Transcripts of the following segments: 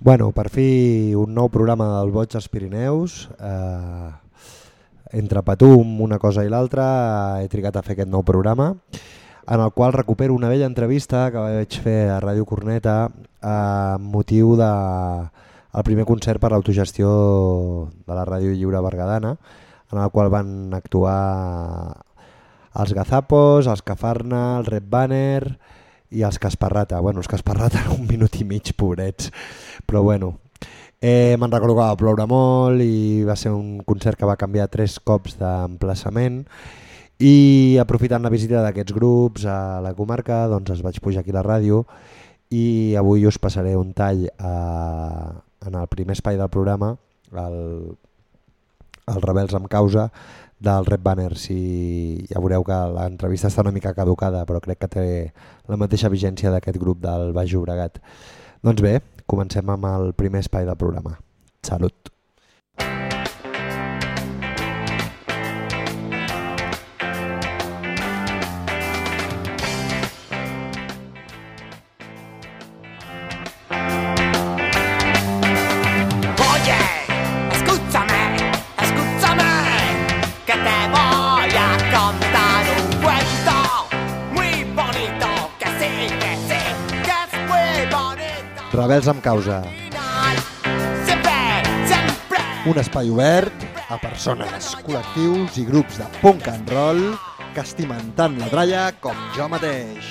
Bueno, per fi un nou programa del Boig als Pirineus. Eh, entre Patum, una cosa i l'altra, he trigat a fer aquest nou programa, en el qual recupero una vella entrevista que vaig fer a Ràdio Corneta amb motiu de el primer concert per l'autogestió de la Ràdio Lliure Bergadana, en el qual van actuar els Gazapos, els Cafarna, el Red Banner i els Casparrata. Bueno, els Casparrata un minut i mig, pobrets. Però bueno, eh, me'n recordo que va ploure molt i va ser un concert que va canviar tres cops d'emplaçament i aprofitant la visita d'aquests grups a la comarca doncs es vaig pujar aquí a la ràdio i avui us passaré un tall a, en el primer espai del programa el, el Rebels amb causa del Red Banner si ja veureu que l'entrevista està una mica caducada però crec que té la mateixa vigència d'aquest grup del Baix Llobregat doncs bé, comencem amb el primer espai del programa Salut! Rebels amb causa. Un espai obert a persones, col·lectius i grups de punk and roll que estimen tant la tralla com jo mateix.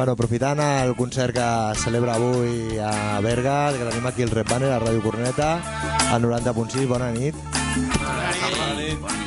Bueno, aprofitant el concert que celebra avui a Berga, que tenim aquí el Red Banner a Ràdio Corneta, al 90.6, bona nit. Bona nit. Bona nit.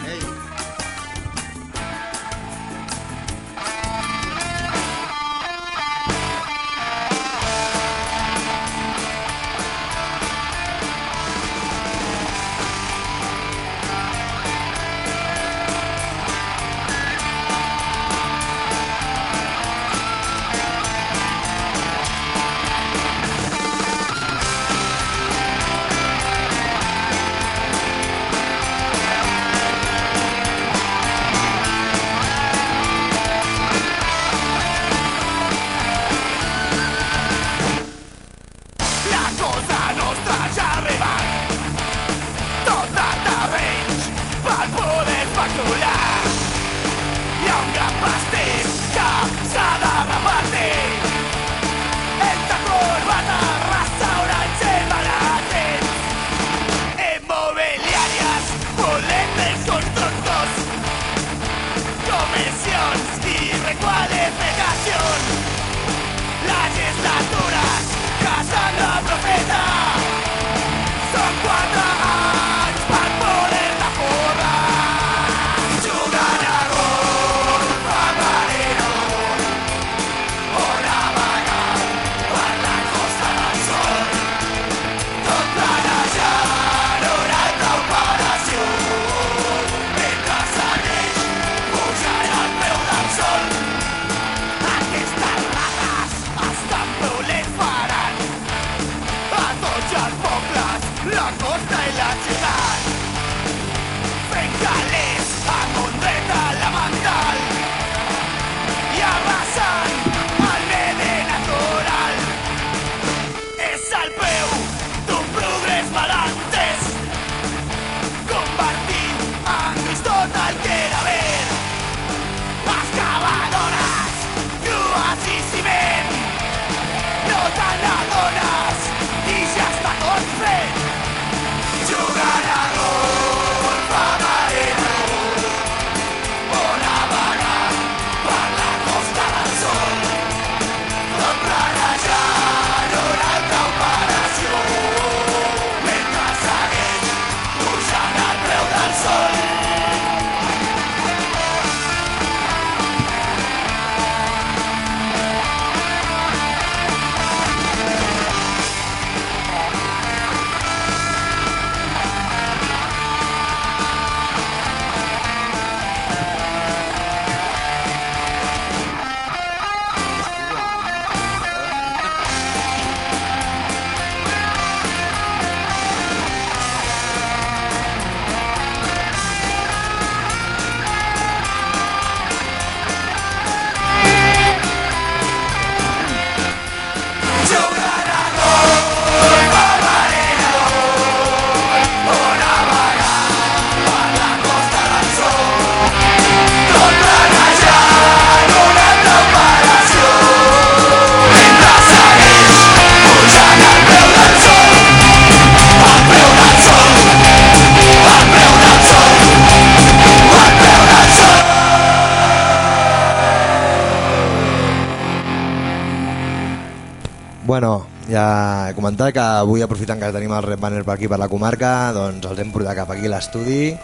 Bueno, ja he comentat que avui aprofitant que tenim el Red Banner per aquí per la comarca, doncs els hem portat cap aquí l'estudi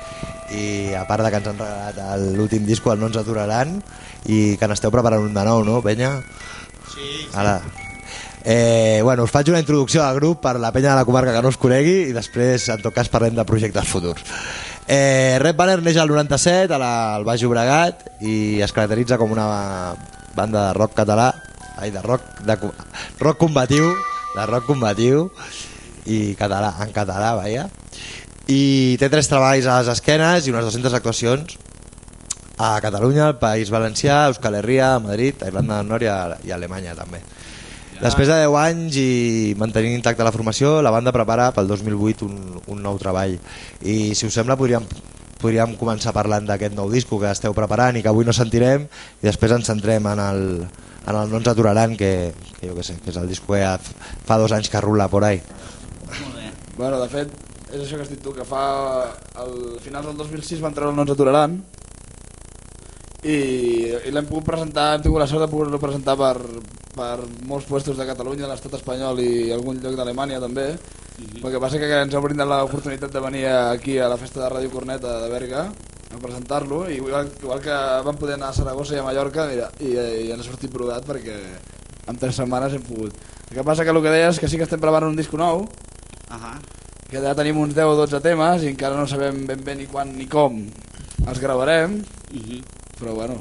i a part de que ens han regalat l'últim disco, el No ens aturaran i que n'esteu preparant un de nou, no, penya? Sí. Ara. Eh, bueno, us faig una introducció al grup per la penya de la comarca que no us conegui i després, en tot cas, parlem de projectes futurs. Eh, Red Banner neix al 97 a la, al Baix Llobregat i es caracteritza com una banda de rock català ai, de rock, de, rock combatiu de rock combatiu i català, en català, vaja i té tres treballs a les esquenes i unes 200 actuacions a Catalunya, al País Valencià, a Euskal Herria, a Madrid, a Irlanda del Nord i a, i a Alemanya també. Després de 10 anys i mantenint intacta la formació, la banda prepara pel 2008 un, un nou treball. I si us sembla podríem, podríem començar parlant d'aquest nou disco que esteu preparant i que avui no sentirem i després ens centrem en el, en el No ens aturaran, que, que jo que sé, que és el disco que fa dos anys que rula por ahí. Molt bé. Bueno, de fet, és això que has dit tu, que fa... Al finals del 2006 van treure el No ens aturaran i, i l'hem pogut presentar, hem tingut la sort de poder-lo presentar per, per molts puestos de Catalunya, de l'estat espanyol i algun lloc d'Alemanya també. Mm -hmm. El que passa que ens ha brindat l'oportunitat de venir aquí a la festa de Ràdio Corneta de Berga a presentar-lo, i igual, igual que vam poder anar a Saragossa i a Mallorca, mira, i, i ens ha sortit brodat perquè en tres setmanes hem pogut. El que passa que el que deies és que sí que estem preparant un disco nou, Ahà. que ja tenim uns 10 o 12 temes i encara no sabem ben bé ni quan ni com els gravarem, Uh -huh. però bueno,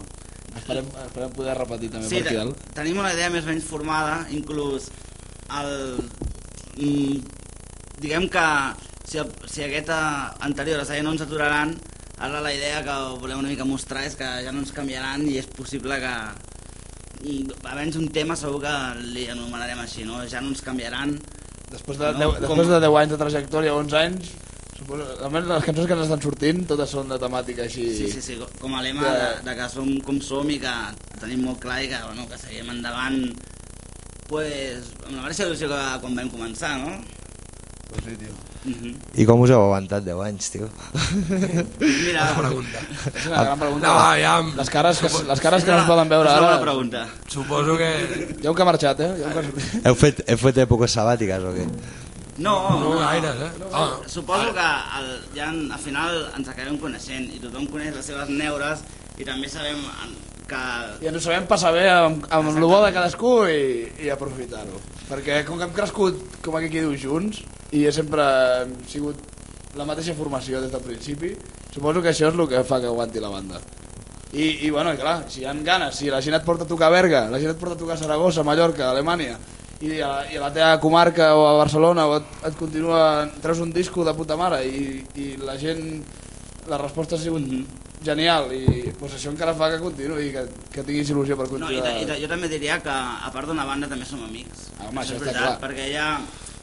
esperem, esperem poder repetir també Sí, per aquí dalt. tenim una idea més menys formada, inclús el... Mm, diguem que si, si aquest eh, anterior es deia no ens aturaran, ara la idea que volem una mica mostrar és que ja no ens canviaran i és possible que almenys un tema segur que li anomenarem així, no? ja no ens canviaran Després de, No, 10, com- després de 10 anys de trajectòria, 11 anys, suposo, almenys les cançons que ens estan sortint totes són de temàtica així. Sí, sí, sí, com a lema de- de, de que som com som i que tenim molt clar i que, bueno, que seguim endavant pues, amb la mateixa il·lusió que quan vam començar, no? Pues sí, tio. Uh -huh. I com us heu aguantat 10 anys, tio? Mira, pregunta. És una gran pregunta. No, ja... Les cares que, les cares que no es poden veure és una ara... pregunta. Suposo que... Un que ha marxat, eh? Un que. Heu fet, heu fet èpoques sabàtiques o què? No, No gaires, eh? Ah, Suposo que el, ja al final ens acabem coneixent i tothom coneix les seves neures i també sabem en- que... I ens ho sabem passar bé amb, amb el bo de cadascú i, i aprofitar-ho. Perquè com que hem crescut, com aquí diu, junts, i he sempre hem sigut la mateixa formació des del principi, suposo que això és el que fa que aguanti la banda. I, i bueno, i clar, si hi ha ganes, si la gent et porta a tocar a Berga, la gent et porta a tocar a Saragossa, Mallorca, Alemanya, i a, i a la teva comarca o a Barcelona o et, et continua, treus un disco de puta mare i, i la gent, la resposta ha sigut genial i pues, això encara fa que continuï i que, que tinguis il·lusió per No, i, continuar. ta- i, ta- jo també diria que a part d'una banda també som amics. Ah, home, això és està veritat, clar. perquè ja...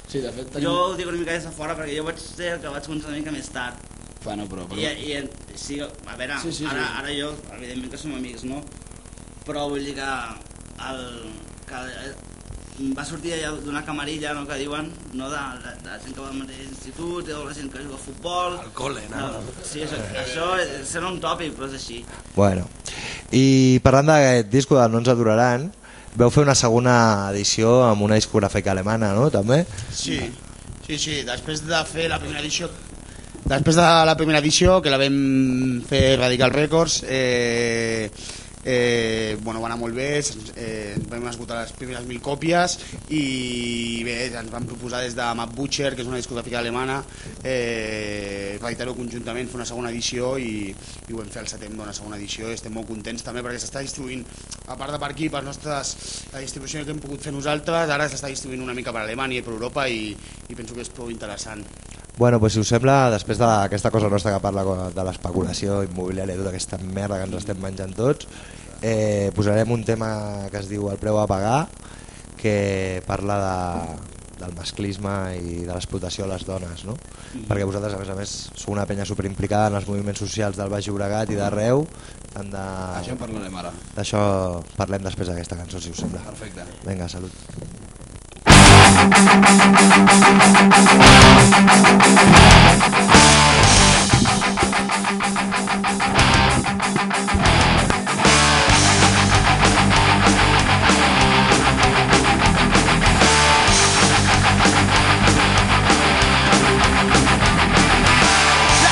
Sí, de fet, tenim... Jo ho dic una mica des de fora perquè jo vaig ser el que vaig començar una mica més tard. Bueno, però, però... I, i, sí, a veure, Sí, sí, sí. ara, ara jo, evidentment que som amics, no? Però vull dir que, el, que va sortir allà d'una camarilla, no, que diuen, no, de, de, de la gent que va al mateix institut, o la gent que juga a futbol... Al col·le, no? No, sí, això, això és- serà un tòpic, però és així. Bueno, i parlant d'aquest disco del No ens aturaran, veu fer una segona edició amb una discogràfica alemana, no? També? Sí, sí, sí, després de fer la primera edició després de la primera edició que la vam fer Radical Records eh, eh, bueno, va anar molt bé eh, vam esgotar les primeres mil còpies i bé, ens van proposar des de Matt Butcher que és una discogràfica alemana eh, reeditar-ho conjuntament fer una segona edició i, i ho vam fer al setembre una segona edició estem molt contents també perquè s'està distribuint a part de per aquí per nostres, la distribució que hem pogut fer nosaltres ara s'està distribuint una mica per Alemanya i per Europa i, i penso que és prou interessant Bueno, pues si us sembla, després d'aquesta cosa nostra que parla de l'especulació immobiliària i tota aquesta merda que ens estem menjant tots, eh, posarem un tema que es diu El preu a pagar, que parla de, del masclisme i de l'explotació a les dones, no? Perquè vosaltres, a més a més, sou una penya superimplicada en els moviments socials del Baix Llobregat i d'arreu, tant de... Això en parlarem ara. D'això parlem després d'aquesta cançó, si us sembla. Perfecte. Vinga, salut. La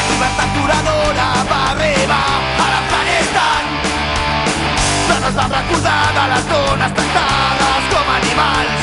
libertad curadora va a beber a la pareja, todas las vacunadas, las donas tantas como animales.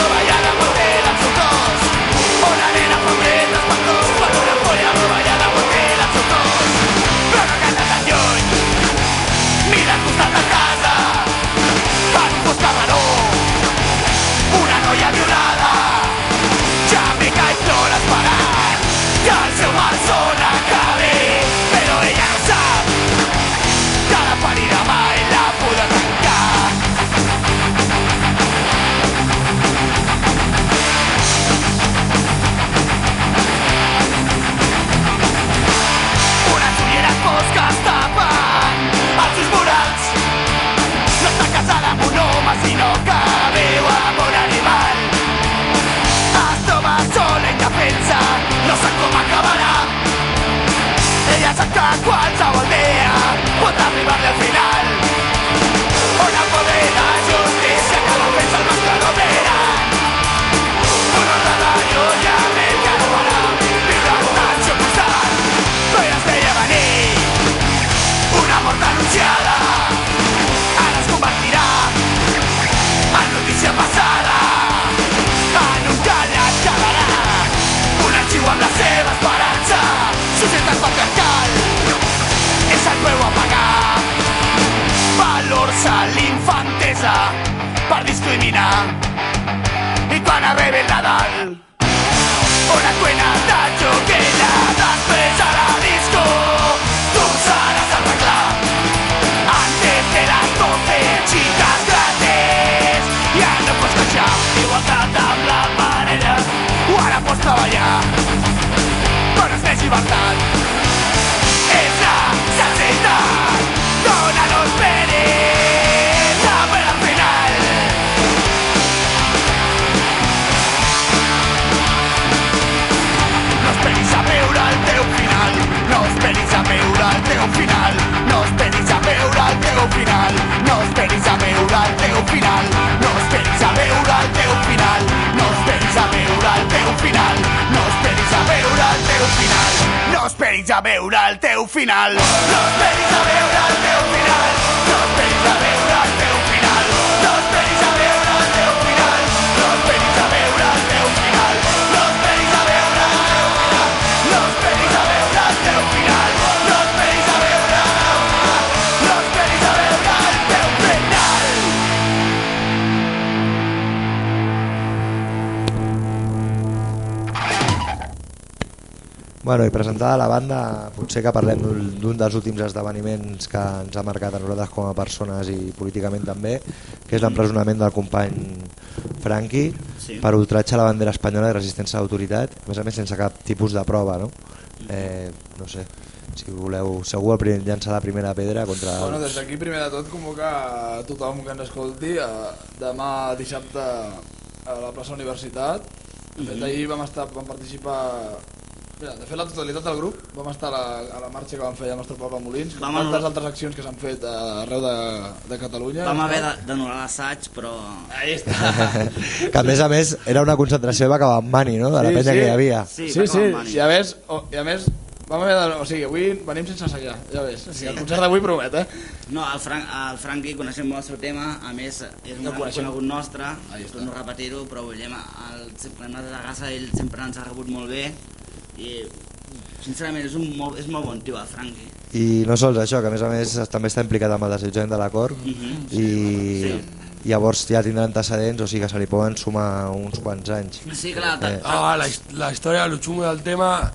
per discriminar. I quan arribi el Nadal una de després a la disco tu seràs el reclam antes de las 12 chicas grandes ja no pots queixar igualtat amb la parella o ara pots treballar però és més veure el teu final. No esperis a veure el teu final Bueno, i presentada la banda, potser que parlem d'un dels últims esdeveniments que ens ha marcat a nosaltres com a persones i políticament també, que és l'empresonament del company Franqui Sí. per ultratge a la bandera espanyola de resistència a l'autoritat, a més a més sense cap tipus de prova, no? Eh, no sé, si voleu, segur el primer, llançar la primera pedra contra... Bueno, els- des d'aquí primer de tot convocar a tothom que ens escolti a, demà dissabte a la plaça Universitat. De fet, ahir vam, estar, vam participar... Mira, de fet, la totalitat del grup vam estar a la, a la marxa que vam fer al nostre poble Molins, com Vam tantes anul·lar- altres accions que s'han fet arreu de, de Catalunya. Vam haver de- d'anul·lar l'assaig, però... Ahí està. que a més a més era una concentració va acabar amb Mani, no? De la Sí, penya sí. que hi havia. Sí, sí, sí, i a més, o, i a més vam haver de, o sigui, avui venim sense assajar, ja ves. O sigui, el concert d'avui promet, eh? No, el, Frank, el Franqui coneixem molt el seu tema, a més és un No conegut nostre, Ahí està. per no repetir-ho, però volem, el, sempre hem de casa, ell sempre ens ha rebut molt bé i sincerament és un molt, és molt bon tio el Franqui. I no sols això, que a més a més també està implicat amb el desallotjament de l'acord Mhm. i Sí. llavors ja tindrà antecedents, o sigui que se li poden sumar uns quants anys. Sí, clar, Eh. eh. Ah, la, la historia, lo chungo del tema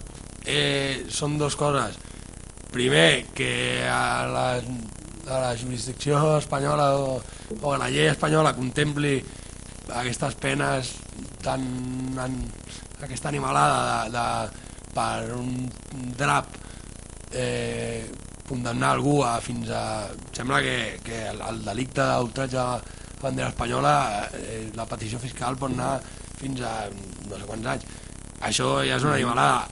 eh, son dos cosas. Primer, que a la, a la jurisdicció espanyola o, o a la llei espanyola contempli aquestes penes tan, an, aquesta animalada de, de, per un drap eh, condemnar algú a fins a... Sembla que, que el, el delicte d'ultratge a la bandera espanyola, eh, la petició fiscal pot anar fins a no sé quants anys. Això ja és una animalada.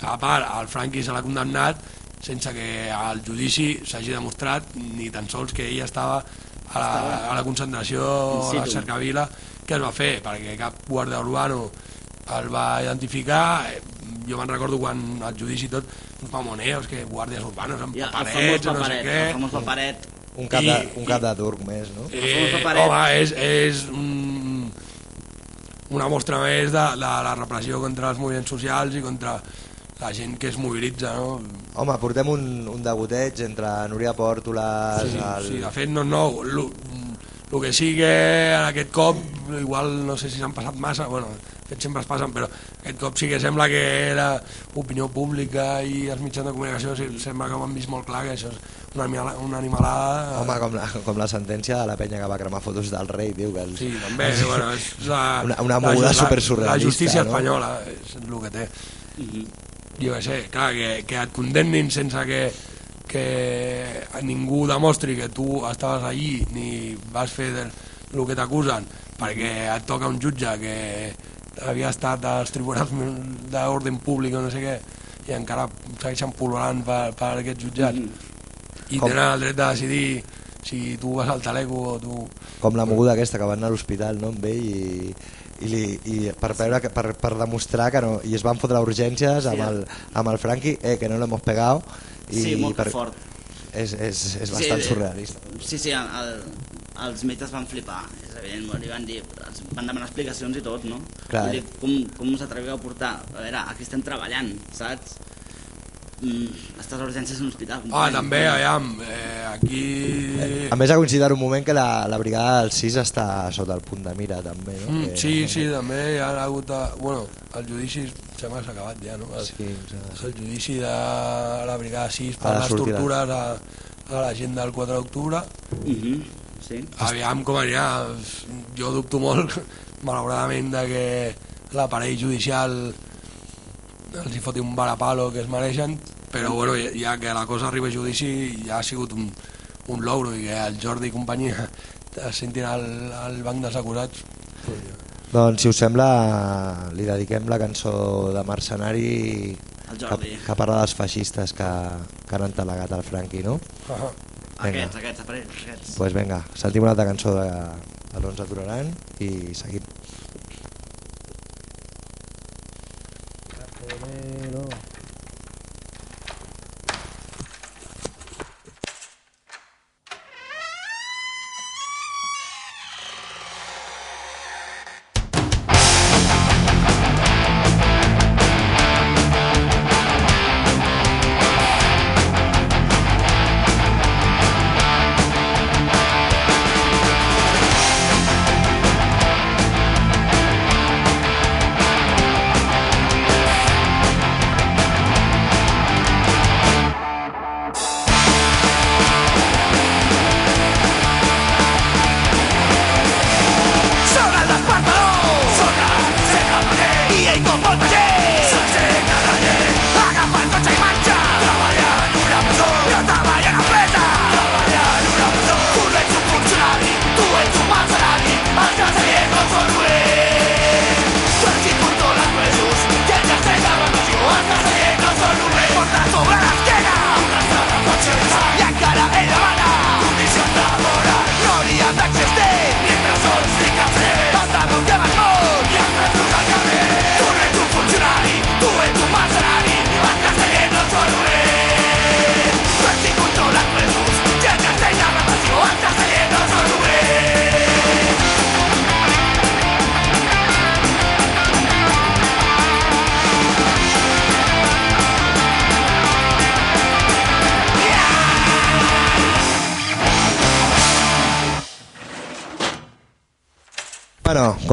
A part, el Franqui se l'ha condemnat sense que al judici s'hagi demostrat ni tan sols que ell estava a la, a la concentració a la cercavila què es va fer, perquè cap guàrdia urbano el va identificar, eh, jo me'n recordo quan al judici tot, uns mamoneos, que guàrdies urbanos amb Ja, el paperets, no sé què... el famós paperet. Un cap, de, un cap de turc més, no? Eh, home, és, és un, una mostra més de, de la repressió contra els moviments socials i contra la gent que es mobilitza, no? Home, portem un, un degoteig entre Núria Pòrtoles... Sí, el... sí, de fet no és nou. El que sí que en aquest cop, igual no sé si s'han passat massa, bueno, de fet sempre es passen, però aquest cop sí que sembla que era opinió pública i els mitjans de comunicació sí, sembla que ho han vist molt clar que això és una, una animalada. Home, com la, com la sentència de la penya que va cremar fotos del rei, tio. Que els... Sí, també, bueno, és la, Una- una moguda supersurrealista, La justícia no? espanyola és el que té. Jo què sé, clar, que, que et condemnin sense que, que ningú demostri que tu estaves allí ni vas fer del, el que t'acusen perquè et toca un jutge que havia estat als tribunals d'ordre públic o no sé què i encara segueixen polvorant per, per aquests jutjats. I Com- tenen el dret de decidir si tu vas al taleco o tu... com la moguda aquesta que van anar a l'hospital no, amb ell i, i, li, i per, veure que, per, per demostrar que no i es van fotre urgències amb, el, amb el Franqui eh, que no l'hemos pegado i Sí, molt per, fort. és, és, és Sí, bastant eh, surrealista. Sí, sí, el, el, els metges van flipar, evident, li van dir, van demanar explicacions i tot, no? Clar. Vull dir, com, com us atreveu a portar? A veure, aquí estem treballant, saps? Mm, estàs a urgències a un hospital. Ah, també, aviam, eh, aquí... a més ha coincidit un moment que la, la brigada del 6 està sota el punt de mira també no? Mm, que, sí, sí, també hi ha hagut... A, bueno, el judici sembla que s'ha acabat ja, no? El, sí, sigui, el judici de la Brigada 6 A per les sortida. tortures a, a la gent del 4 d'octubre. Mhm, sí. Aviam com anirà. Jo dubto molt, malauradament, de que l'aparell judicial els hi foti un varapalo que es mereixen, però bueno, ja que la cosa arriba a judici ja ha sigut un, un logro i que el Jordi i companyia es sentin al, al banc dels acusats doncs si us sembla li dediquem la cançó de Mercenari que, Jordi. que parla dels feixistes que, que han entelegat el Franqui no? Ahà. Vinga. Aquests, aquests aparells, aquests. pues venga, sentim una altra cançó de, de l'Ons Aturaran i seguim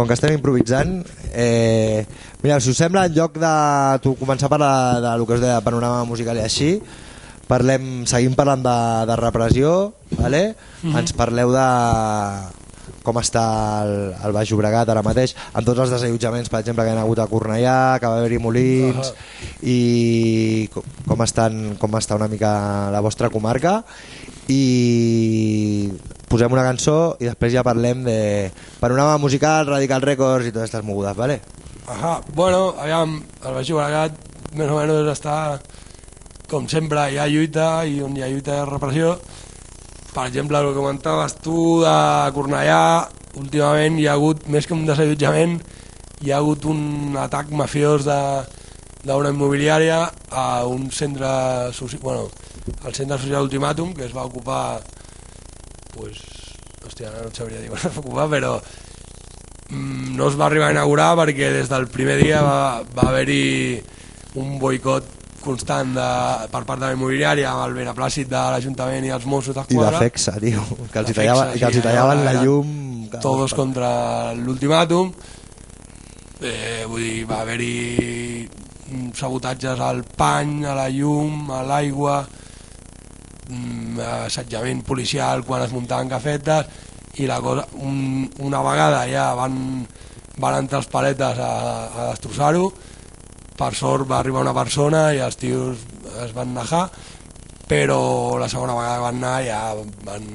com que estem improvisant, eh, mira, si us sembla, en lloc de tu començar a parlar de, de lo que us deia, panorama musical i així, parlem, seguim parlant de, de repressió, vale? ens parleu de com està el, el Baix Llobregat ara mateix, amb tots els desallotjaments, per exemple, que hi ha hagut a Cornellà, que va haver-hi Molins, i com, com, estan, com està una mica la vostra comarca, i posem una cançó i després ja parlem de panorama musical, Radical Records i totes aquestes mogudes, ¿vale? Ahà, bueno, aviam, el Baix Llobregat més o menys està com sempre, hi ha lluita i on hi ha lluita ha repressió per exemple, el que comentaves tu de Cornellà últimament hi ha hagut, més que un desallotjament, hi ha hagut un atac mafiós de d'una immobiliària a un centre bueno, al centre social Ultimàtum, que es va ocupar pues, hòstia, ara no et sabria dir quan es va ocupar, però mm, no es va arribar a inaugurar perquè des del primer dia va, va haver-hi un boicot constant de, per part de la immobiliària amb el beneplàcit de l'Ajuntament i els Mossos I de d'Esquadra. FEXA, tio, que els, hi tallava, Fexa, que els hi sí, tallaven la llum... todos contra l'ultimàtum eh, vull dir, va haver-hi mm, sabotatges al pany, a la llum, a l'aigua assetjament policial quan es muntaven cafetes i la cosa, un, una vegada ja van, van entrar els paletes a, a destrossar-ho per sort va arribar una persona i els tios es van nejar però la segona vegada que van anar ja van,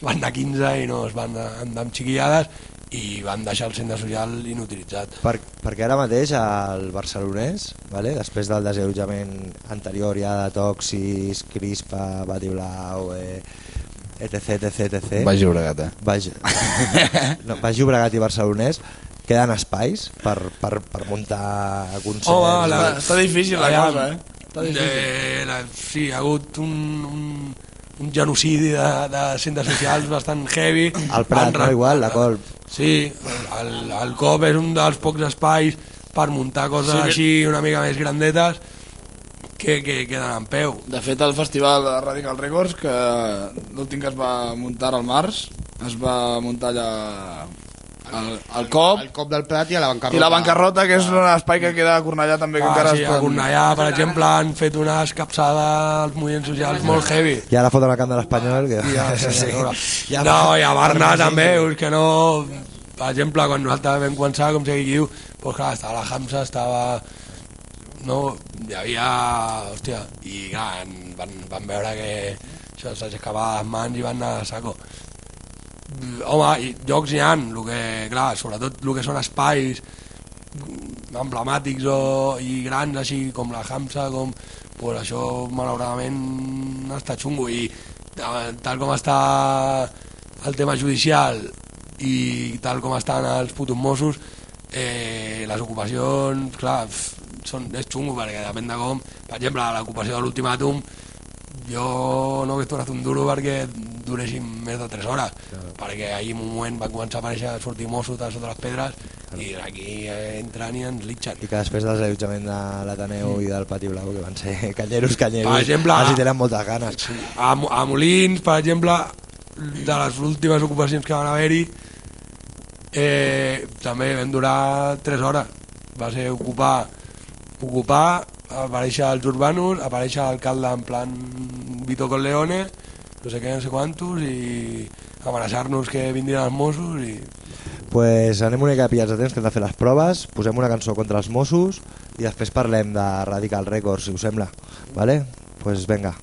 van anar 15 i no es van andar amb xiquillades i van deixar el centre social inutilitzat. Per, perquè ara mateix al barcelonès, vale? després del desallotjament anterior ja de Toxis, Crispa, Batiblau, eh, etc, etc, etc. Vaig Llobregat, eh? Baix, no, Baix Llobregat i Barcelonès queden espais per, per, per muntar concerts. Home, la- Està, difícil la cosa, eh? Està difícil. De, la, sí, ha hagut un, un, un genocidi de, de centres socials bastant heavy. El Prat, no? Igual, la Colp. Sí, el, el COP és un dels pocs espais per muntar coses Sí, així una mica més grandetes que, que queden en peu. De fet, el festival de Radical Records, que l'últim que es va muntar al març, es va muntar allà al, al COP, El cop del Prat i a la bancarrota. i la bancarrota, que és un espai que queda a Cornellà també, que Ah, encara sí, es a. Cornellà, per exemple, han fet una escapçada als moviments socials molt heavy. I ara foten la camp de l'Espanyol. Que... Ja, sí, Sí. no, i a Barna sí, també, que no... Per exemple, quan nosaltres vam començar, com sigui qui diu, doncs clar, estava la Hamsa, estava... No, hi havia... Hòstia, i clar, van, van veure que això s'aixecava les mans i van anar a saco. Home, llocs n'hi ha, el que, clar, sobretot el que són espais emblemàtics o, i grans així com la Hamsa com, pues això malauradament està xungo. I eh, tal com està el tema judicial i tal com estan els putos Mossos eh, les ocupacions clar, són, és xungo perquè depèn de com. Per exemple l'ocupació de l'ultimàtum jo no hagués tornat un duro perquè duressin més de 3 hores claro. perquè ahir en un moment van començar a aparèixer a sortir Mossos de sota les pedres claro. i aquí eh, entren i ens litxen I que després del desallotjament de l'Ateneu i del Pati Blau, que van ser canyeros, canyeros, Per exemple, els hi tenen moltes ganes. a, Mo- a Molins, per exemple, de les últimes ocupacions que van haver-hi, eh, també vam durar 3 hores. Va ser ocupar, ocupar, aparèixer els urbanos, aparèixer l'alcalde en plan Vito Corleone, no sé què, no sé quantos, i amenaçar-nos que vindrien els Mossos i... pues anem una mica pillats de temps que hem de fer les proves, posem una cançó contra els Mossos i després parlem de Radical Records, si us sembla. Vale? Pues venga.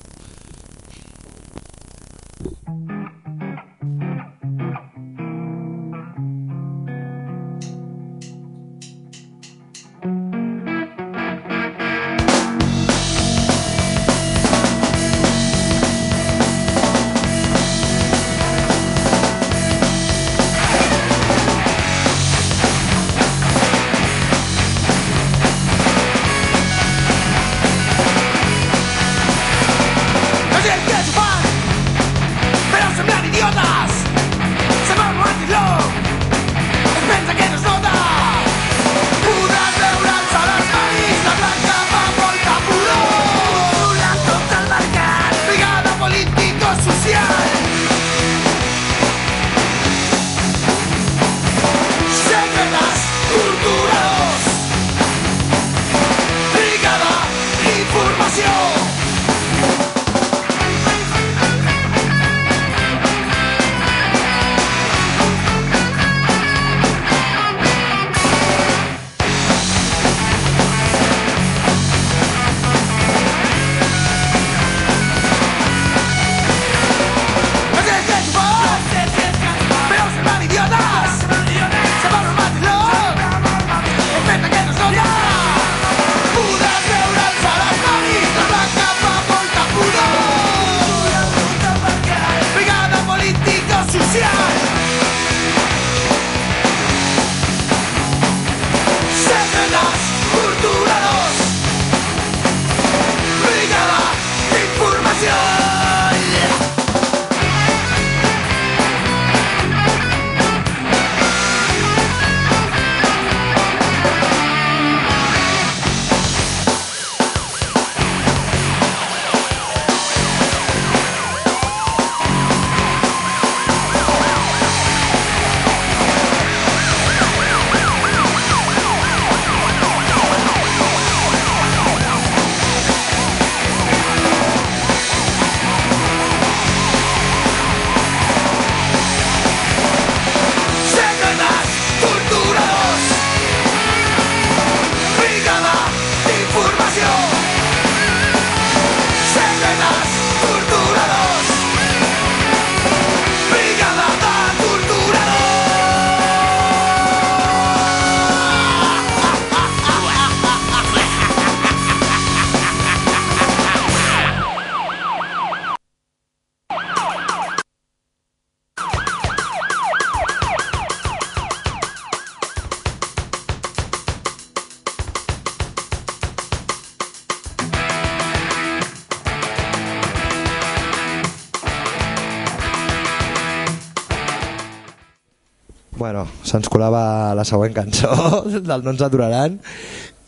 Se'ns colava la següent cançó del No ens aturaran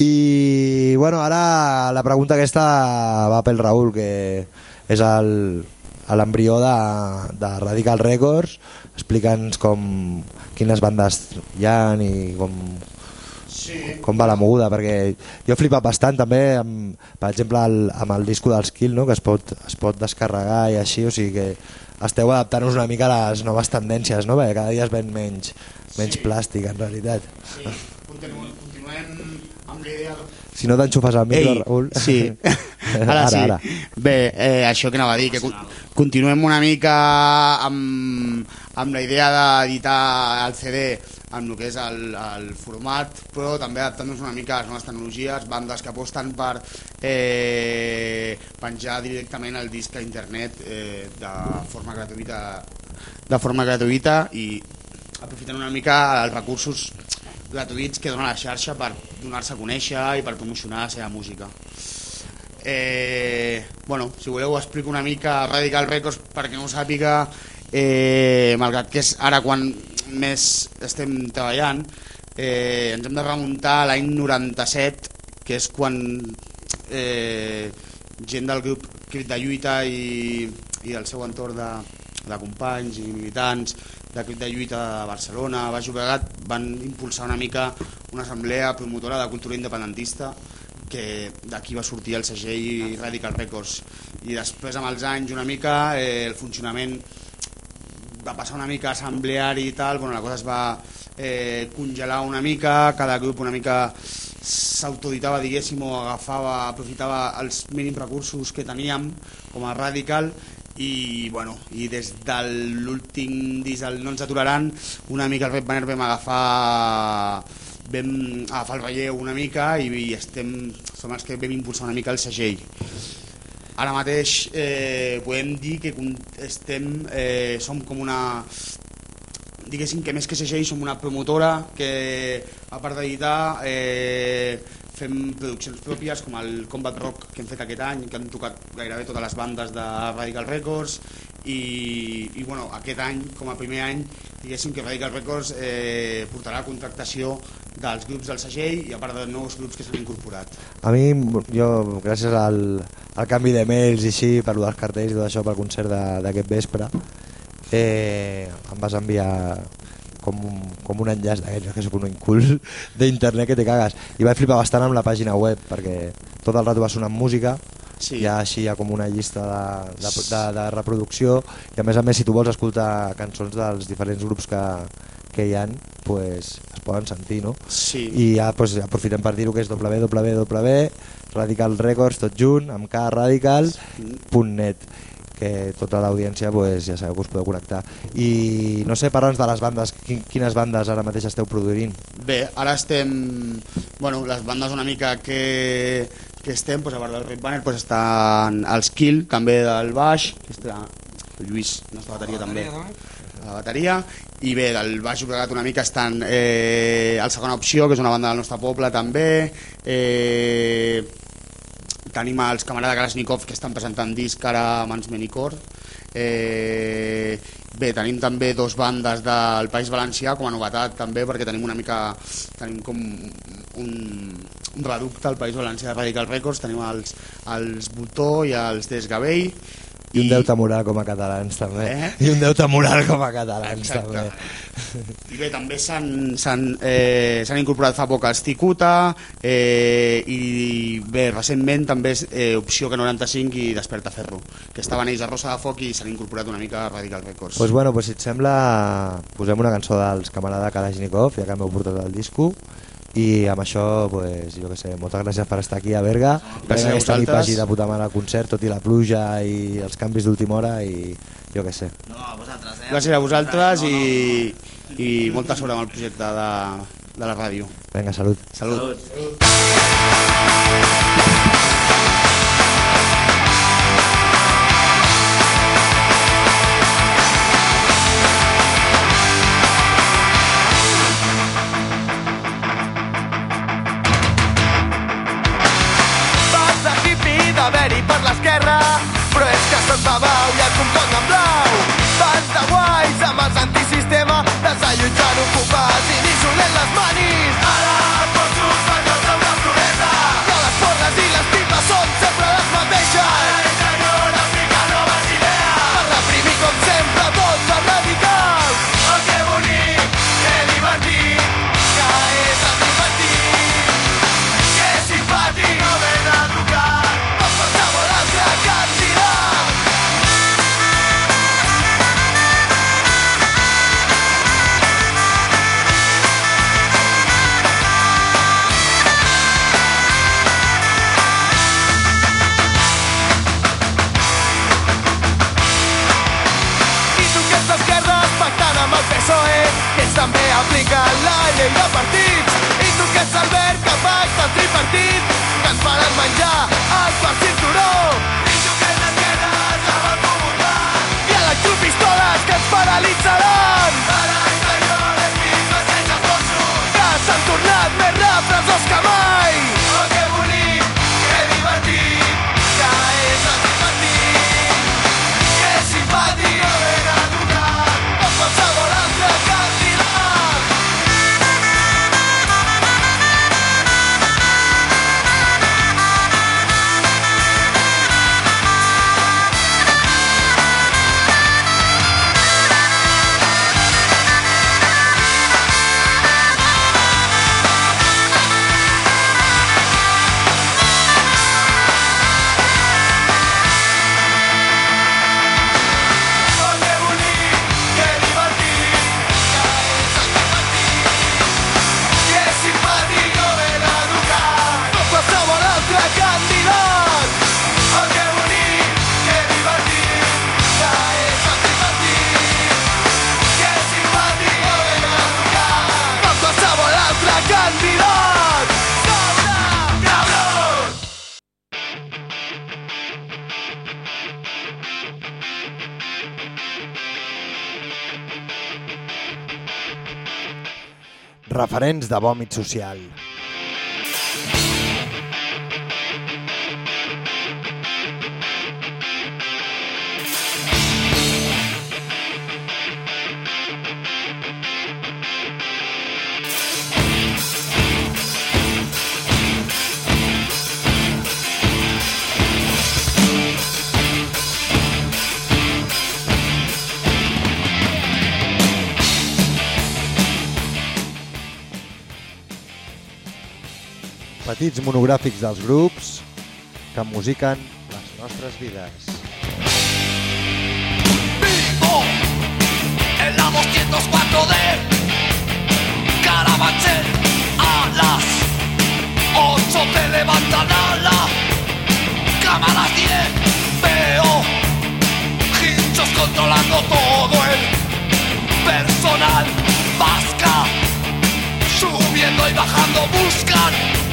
i bueno, ara la pregunta aquesta va pel Raül que és l'embrió de, de Radical Records explica'ns com quines bandes hi ha i com, sí. com va la moguda perquè jo he flipat bastant també amb, per exemple el, amb el disco dels Kill no? que es pot, es pot descarregar i així o sigui que esteu adaptant-vos una mica a les noves tendències no? perquè cada dia es ven menys, menys sí. plàstic en realitat Sí, continuem, continuem. Si no t'enxufes al micro Ei, Raül sí. Ara, ara, sí. ara. Bé, eh, això que anava a dir, que con- continuem una mica amb, amb la idea d'editar el CD amb el que és el, el format, però també adaptant-nos una mica a les noves tecnologies, bandes que aposten per eh, penjar directament el disc a internet eh, de forma gratuïta de forma gratuïta i aprofitant una mica els recursos gratuïts que dona la xarxa per donar-se a conèixer i per promocionar la seva música. Eh, bueno, si voleu explico una mica Radical Records perquè no ho sàpiga eh, malgrat que és ara quan més estem treballant eh, ens hem de remuntar a l'any 97 que és quan eh, gent del grup Crit de Lluita i, i del seu entorn de, de companys i militants de Crit de Lluita de Barcelona, Baix Llobregat van impulsar una mica una assemblea promotora de cultura independentista que d'aquí va sortir el segell Radical Records. I després amb els anys una mica eh, el funcionament va passar una mica assembleari i tal, bueno, la cosa es va eh, congelar una mica, cada grup una mica s'autoditava, diguéssim, o agafava, aprofitava els mínims recursos que teníem com a Radical i, bueno, i des de l'últim disc del No ens aturaran una mica el Red Banner vam agafar vam agafar el relleu una mica i, i estem, som els que vam impulsar una mica el segell. Ara mateix eh, podem dir que estem, eh, som com una diguéssim que més que segell som una promotora que a part d'editar eh, fem produccions pròpies com el Combat Rock que hem fet aquest any que han tocat gairebé totes les bandes de Radical Records i, i bueno, aquest any com a primer any diguéssim que Radical Records eh, portarà contractació dels grups del segell i a part de nous grups que s'han incorporat. A mi, jo, gràcies al, al canvi de mails i així, per dels cartells i tot això pel concert d'aquest vespre, eh, em vas enviar com un, com un enllaç d'aquells que sóc un incul d'internet que te cagues i vaig flipar bastant amb la pàgina web perquè tot el rato va sonant música Sí. hi ha així hi ha com una llista de, de, de, de reproducció i a més a més si tu vols escoltar cançons dels diferents grups que, que hi han pues, es poden sentir no? sí. i ja pues, aprofitem per dir-ho que és www Radical Records tot junt amb K radical.net que tota l'audiència pues, ja sabeu que us podeu connectar. I no sé, parla'ns de les bandes quin- quines bandes ara mateix esteu produint? Bé, ara estem... Bueno, les bandes una mica que, que estem, doncs, a part del Red Banner, doncs, estan els Kill, també del baix, que està el Lluís, nostra bateria també, la bateria, i bé, del baix Llobregat una mica estan eh, el segona opció, que és una banda del nostre poble també, eh, tenim els camarada Kalashnikov que estan presentant disc ara a Mans Menicor eh, bé, tenim també dos bandes del País Valencià com a novetat també perquè tenim una mica tenim com un, un reducte al País Valencià de Radical Records. Tenim els, els Butó i els Desgavell i un deute moral com a catalans també Eh? i un deute moral com a catalans Exacte. també I bé, també s'han eh, incorporat fa poc els Ticuta eh, i bé, recentment també és eh, opció que 95 i Desperta Ferro, que estaven ells a Rosa de Foc i s'han incorporat una mica a Radical Records. pues bueno, pues si et sembla posem una cançó dels camarada Kalashnikov ja que m'heu portat el disco i amb això, pues, jo que sé, moltes gràcies per estar aquí a Berga Gràcies a aquesta nit vosaltres. vagi de puta mare al concert tot i la pluja i els canvis d'última hora i jo que sé No, a vosaltres, eh? Gràcies a vosaltres No, no, i, i molta sort amb el projecte de, de la ràdio. Vinga, salut. Salut. Vas terra, Però és que se'n va blau i el compton en blau. Bans de guais amb els antisistema Desallotjant ocupats i dissolent les manis. Referents de vòmit social. Petits monogràfics dels grups que musiquen les nostres vides. vivo en la 204D Carabanchel. A las 8 te levantan a la cama a las 10 veo hinchos controlando todo el personal. Vasca subiendo y bajando buscan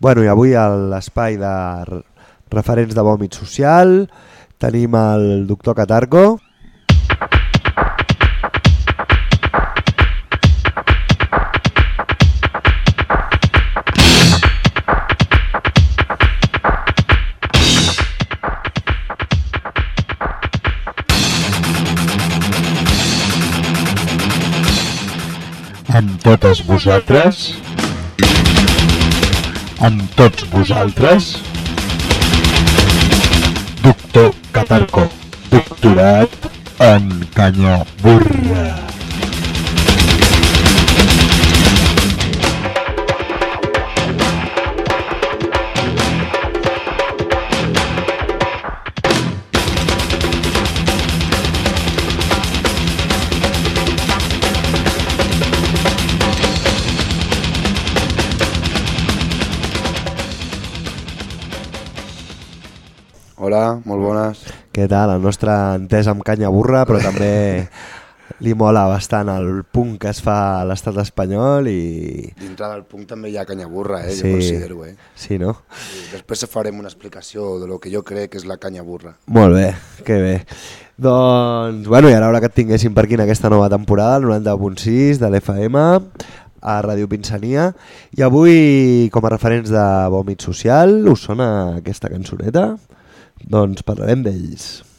Bueno, i avui a l'espai de re- referents de vòmit social tenim el doctor Catarco. Amb totes vosaltres amb tots vosaltres, doctor Catarco, doctorat en canya burra. Què tal? El nostre entès amb canya burra, però també li mola bastant el punt que es fa a l'estat espanyol i... Dintre del punt també hi ha canya burra, eh? Sí. jo considero. Eh? Sí, no? I després farem una explicació de lo que jo crec que és la canya burra. Molt bé, que bé. Doncs, bueno, i ara hora que et tinguéssim per aquí en aquesta nova temporada, el 90.6 de l'FM, a Ràdio Pinsania, i avui, com a referents de vòmit social, us sona aquesta cançoneta? Doncs parlarem d'ells.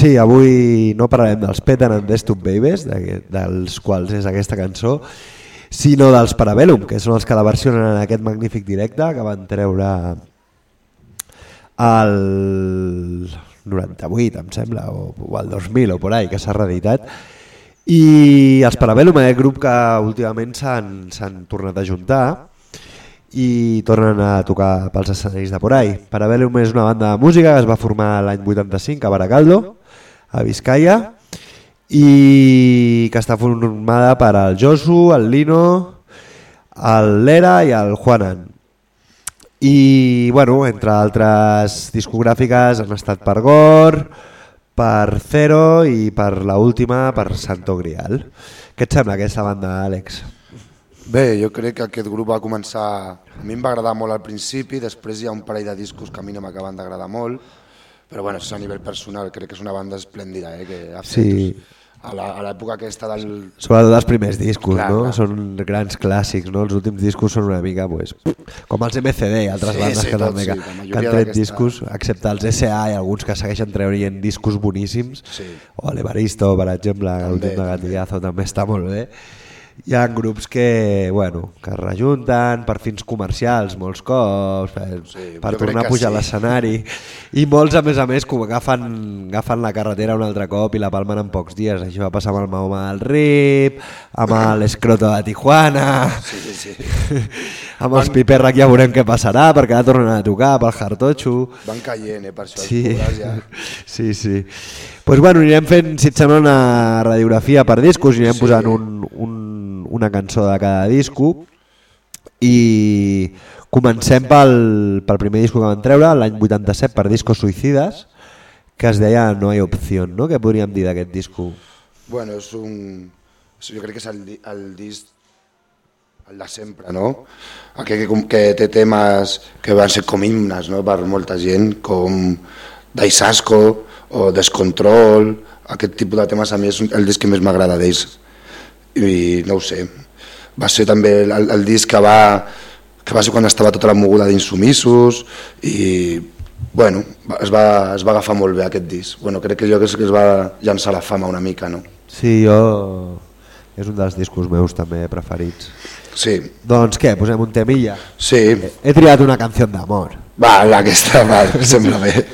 Sí, avui no parlarem dels Peten and Desktop Babies, de, dels quals és aquesta cançó, sinó dels Parabellum, que són els que la versionen en aquest magnífic directe que van treure el 98, em sembla, o, o el 2000 o por ahí, que s'ha reeditat. I els Parabellum, aquest grup que últimament s'han tornat a juntar, i tornen a tocar pels escenaris de por ahí. Parabellum és una banda de música que es va formar l'any 85 a Baracaldo, a Vizcaya, i que està formada per el Josu, el Lino, el Lera i el Juanan. I, bueno, entre altres discogràfiques han estat per Gor, per Zero i per la última per Santo Grial. Què et sembla aquesta banda, Àlex? Bé, jo crec que aquest grup va començar... A mi em va agradar molt al principi, després hi ha un parell de discos que a mi no m'acaben d'agradar molt, però bueno, això a nivell personal crec que és una banda esplèndida, eh, que ha fet Sí. a l'època aquesta del... Sobretot els primers discos, Clar, no? clar. Són grans clàssics, no? Els últims discos són una mica, pues, com els MCD i altres Sí, bandes sí, que, també, sí, que, han tret discos, excepte els SA i alguns que segueixen traient discos boníssims, Sí. o l'Evaristo, per exemple, l'últim de. Gatillazo també està molt bé. Hi ha grups que, bueno, que es rejunten per fins comercials molts cops, per, Sí, per tornar a pujar a sí. l'escenari i molts a més a més que agafen, agafen la carretera un altre cop i la palmen en pocs dies això va passar amb el Mahoma del Rip amb l'escroto de Tijuana Sí, sí, sí. amb els Piperrac ja veurem què passarà perquè ara tornen a tocar pel Hartotxo Van caient, eh, per això, Sí, ja... sí, sí. Pues bueno, anirem fent, si et sembla, una radiografia per discos, i anirem Sí. posant un, un, una cançó de cada disco i comencem pel, pel primer disco que van treure, l'any 87, per Discos Suïcides, que es deia No hay opción, no? Què podríem dir d'aquest disco? Bueno, és un... Jo crec que és el, el disc el de sempre, no? Aquell que, que té temes que van ser com himnes no? per molta gent, com Daisasco o Descontrol, aquest tipus de temes a mi és el disc que més m'agrada d'ells. I no ho sé, va ser també el, el disc que va, que va ser quan estava tota la moguda d'insumissos i bueno, es va, es va agafar molt bé aquest disc. Bueno, crec que jo que es, que es va llançar la fama una mica, no? Sí, jo... És un dels discos meus també preferits. Sí, Doncs què, posem un temilla? sí. He triat una canció d'amor. Va, aquesta, va, em sembla bé.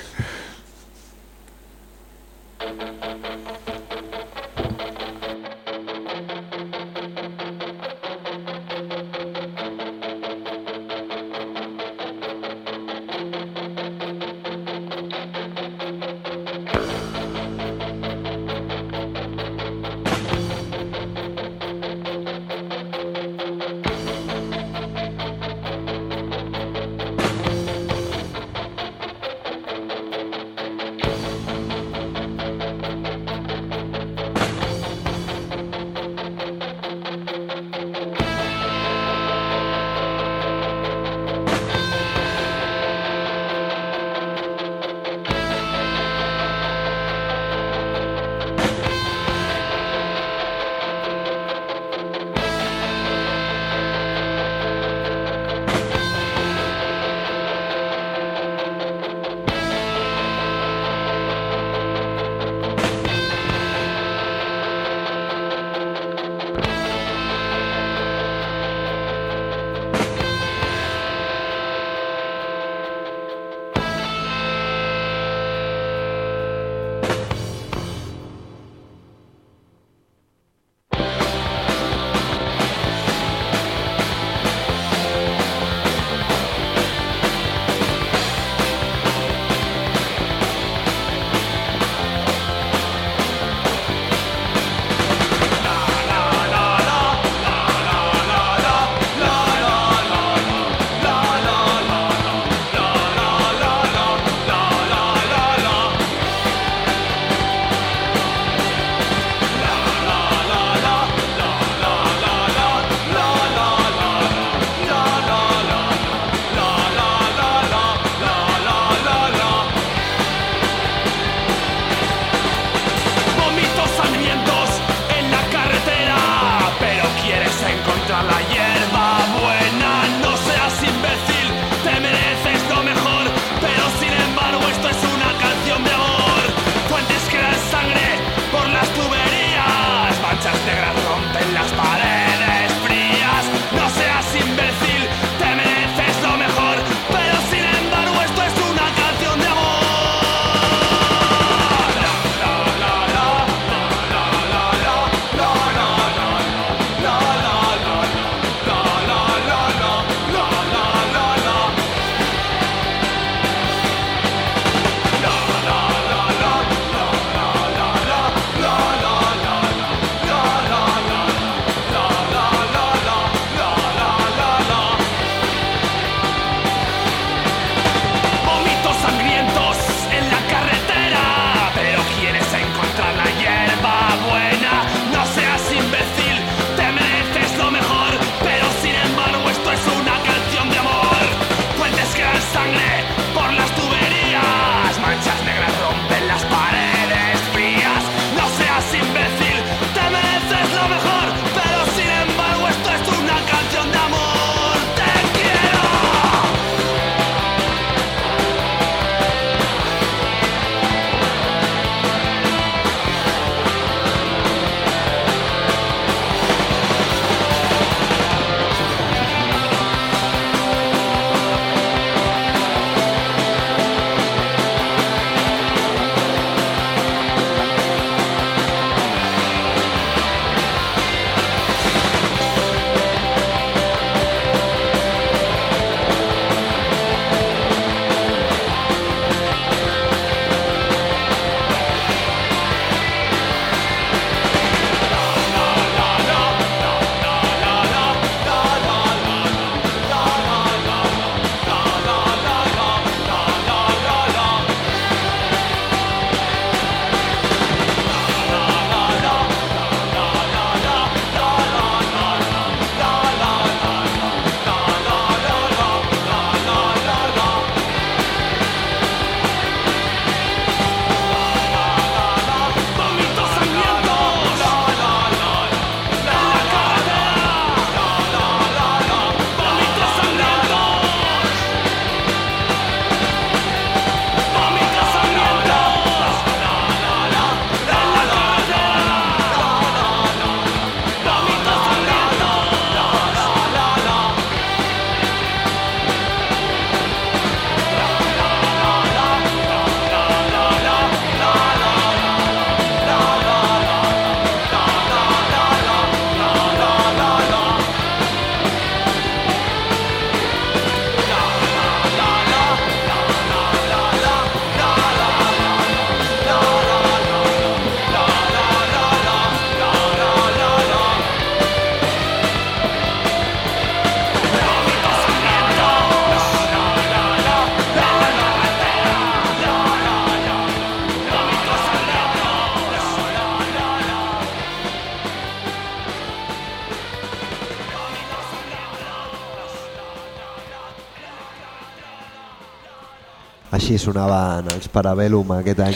Així sonaven els Parabellum aquest any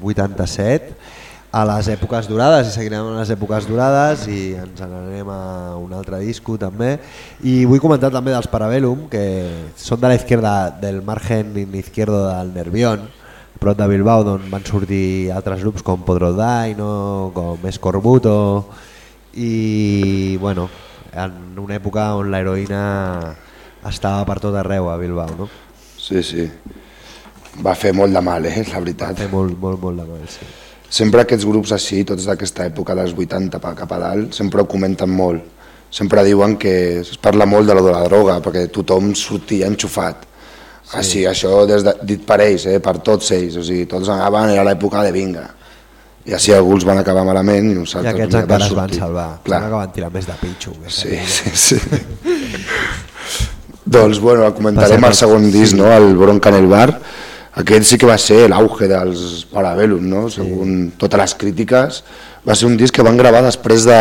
87 a les èpoques dorades i seguirem a les èpoques dorades i ens n'anem a un altre disco també i vull comentar també dels Parabellum que són de la izquierda del margen izquierdo del Nervión prop de Bilbao d'on van sortir altres grups com Podrodaino, com Escorbuto i bueno, en una època on l'heroïna estava per tot arreu a Bilbao no? Sí, sí. Va fer molt de mal, eh, la veritat. Té molt, molt, molt de mal, sí. Sempre aquests grups així, tots d'aquesta època dels 80 pa- cap a dalt, sempre ho comenten molt. Sempre diuen que es parla molt de lo de la droga, perquè tothom sortia enxufat. Sí. Així, això des de, dit per ells, eh, per tots ells, o sigui, tots anaven, era l'època de vinga. I així alguns van acabar malament i I nosaltres... aquests mira, encara es van salvar. Clar. Que van tirar més de pitxo. Sí, aquella. sí, sí. doncs, bueno, comentarem Passem el segon disc, sí. no?, el Bronca en el bar. Aquest sí que va ser l'auge dels Parabellum, no?, segons totes les crítiques. Va ser un disc que van gravar després de,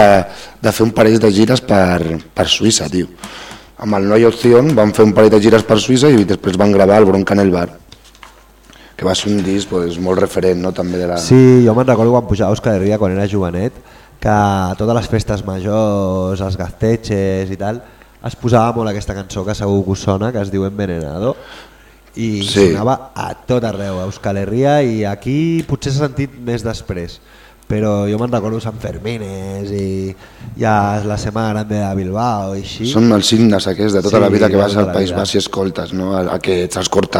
de fer un parell de gires per, per Suïssa, tio. Amb el Noia Opción van fer un parell de gires per Suïssa i després van gravar el Bronca en el bar que va ser un disc pues, molt referent no? també de la... Sí, jo me'n recordo quan pujava a Euskal Herria, quan era jovenet, que a totes les festes majors, els gaztetxes i tal, es posava molt aquesta cançó que segur que us sona, que es diu Envenenado, i Sí. sonava a tot arreu, a Euskal Herria, i aquí potser s'ha sentit més després, però jo me'n recordo Sant Fermines i ja la Setmana Grande de Bilbao i així. Són els signes aquests de tota Sí, la vida que vas tota al País. Basc i escoltes, no? a, a que ets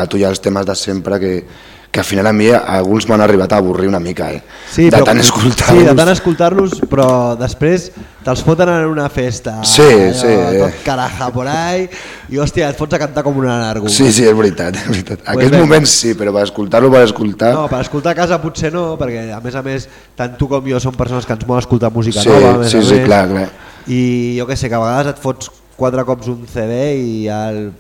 tu ja els temes de sempre que, que al final a mi alguns m'han arribat a avorrir una mica, eh? Sí, de però- tant escoltar-los. Sí, de tant escoltar-los, però després te'ls foten en una festa, Sí, allò, sí, eh. tot caraja por ahí, i hòstia, et fots a cantar com un anargo. Sí, sí, és veritat, és veritat. Pues Aquests bé. moments sí, però per escoltar-lo, per escoltar... No, per escoltar a casa potser no, perquè a més a més, tant tu com jo som persones que ens mola escoltar música Sí, nova, a més sí, sí, més. clar, clar. I jo que sé, que a vegades et fots quatre cops un CD i el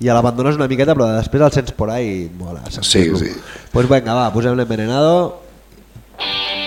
i l'abandones una miqueta però després el sents por ahí i mola Sí, sí. pues venga va, posem l'envenenado Llagas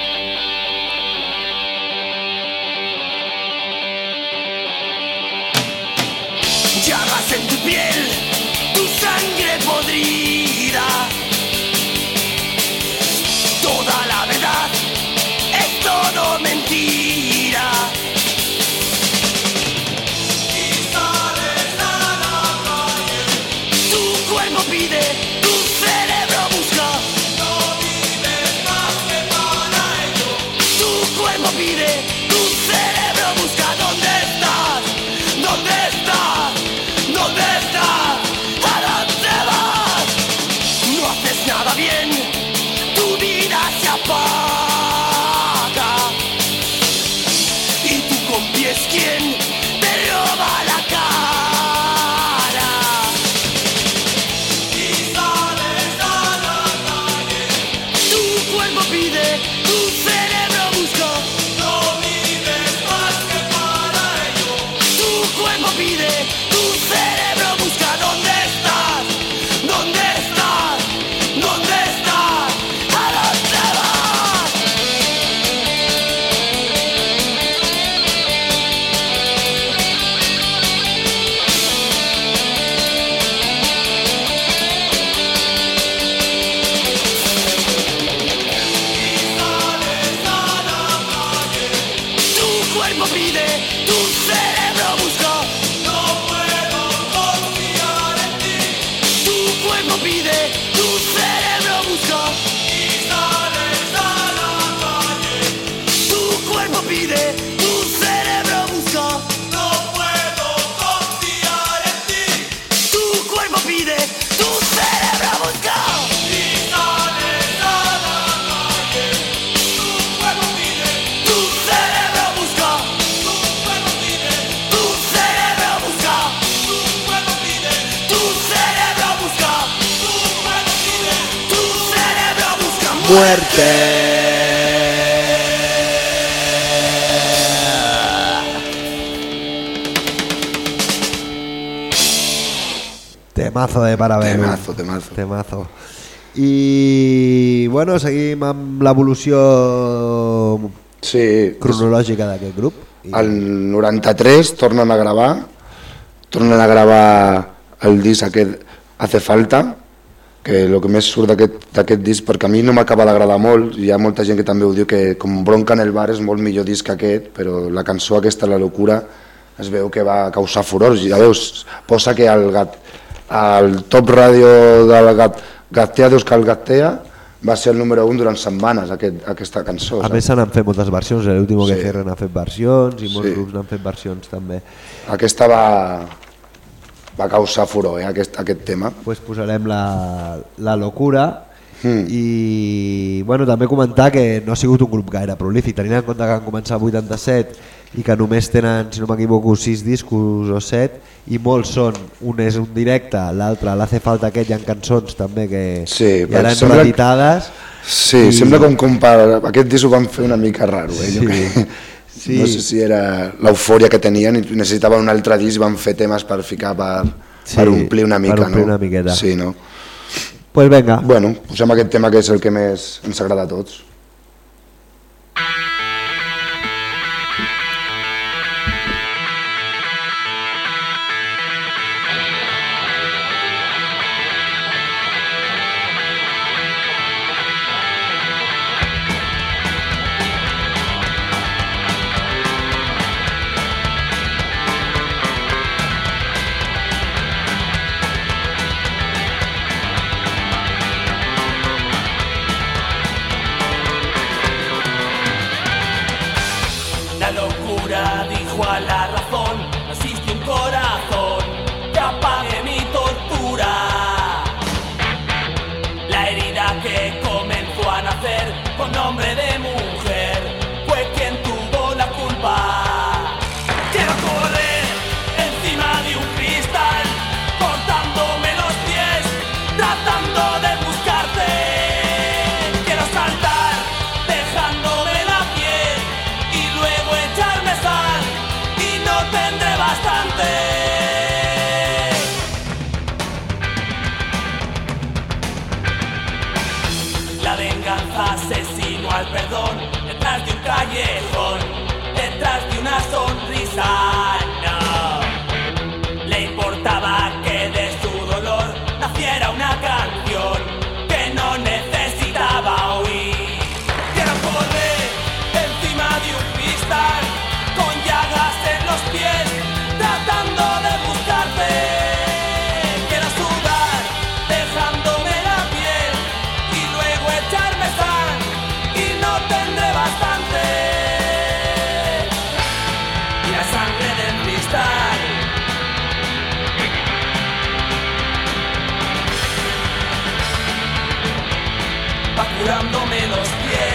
muerte. Temazo de Parabellum Temazo, temazo. temazo. I bueno, seguim amb l'evolució Sí, cronològica d'aquest grup. I... El 93 tornen a gravar, tornen a gravar el disc aquest Hace Falta, que que el que més surt d'aquest disc, perquè a mi no m'acaba d'agradar molt, hi ha molta gent que també ho diu, que com Bronca en el bar és molt millor disc que aquest, però la cançó aquesta, La locura, es veu que va causar furor. Ja veus, posa que al, gat, al top ràdio del gat, Gatea d'Euskal Gatea va ser el número 1 durant setmanes, aquest, aquesta cançó. A més se n'han fet moltes versions, l'últim que Sí. Ferren ha fet versions i molts Sí. grups n'han fet versions també. Aquesta va, va causar furor, eh, aquest, aquest tema. pues posarem la, la locura Mm. i bueno, també comentar que no ha sigut un grup gaire prolífic, tenint en compte que han començat el 87 i que només tenen, si no m'equivoco, 6 discos o 7 i molts són, un és un directe, l'altre l'hace falta aquest, hi ha cançons també que Sí, ja eren sembla- reeditades Sí, I- sembla com compara... Aquest disc ho van fer una mica raro, eh? Jo Sí. Sí. No sé si era l'eufòria que tenien i necessitaven un altre disc van fer temes per ficar per, Sí, per omplir una per mica, omplir no? una miqueta. Sí, no? pues venga, Bueno, posem aquest tema que és el que més ens agrada a tots. Los pies.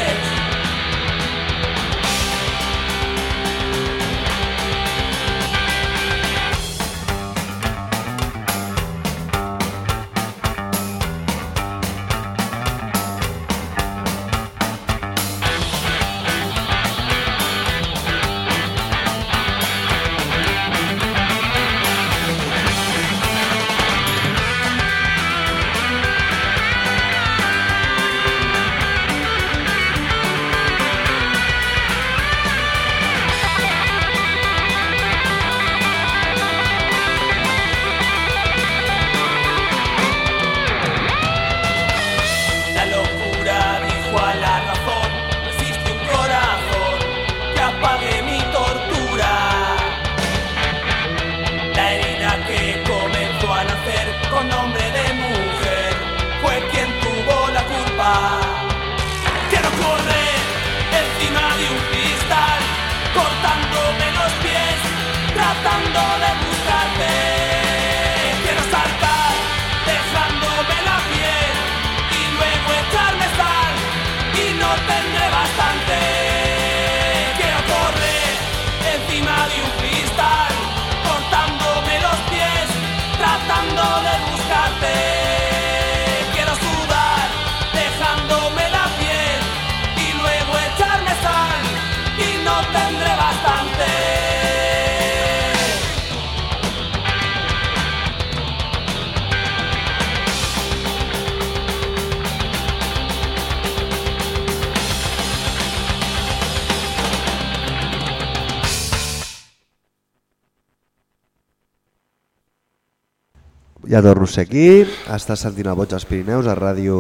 Ser aquí, estàs sentint el Boig dels Pirineus a ràdio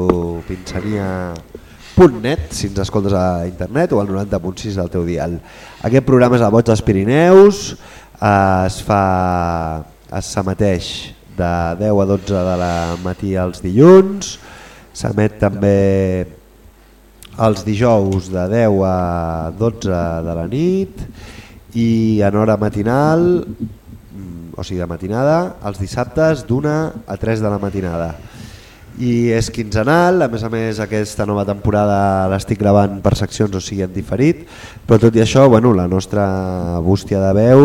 pinsania.net, si ens escoltes a internet o al 90.6 del teu dial. Aquest programa és el Boig dels Pirineus, eh, es fa es s'emeteix de 10 a 12 de la matí als dilluns, s'emet també els dijous de 10 a 12 de la nit. I en hora matinal o sigui de matinada, els dissabtes d'una a 3 de la matinada. I és quinzenal, a més a més aquesta nova temporada l'estic gravant per seccions, o sigui en diferit, però tot i això, bueno, la nostra bústia de veu,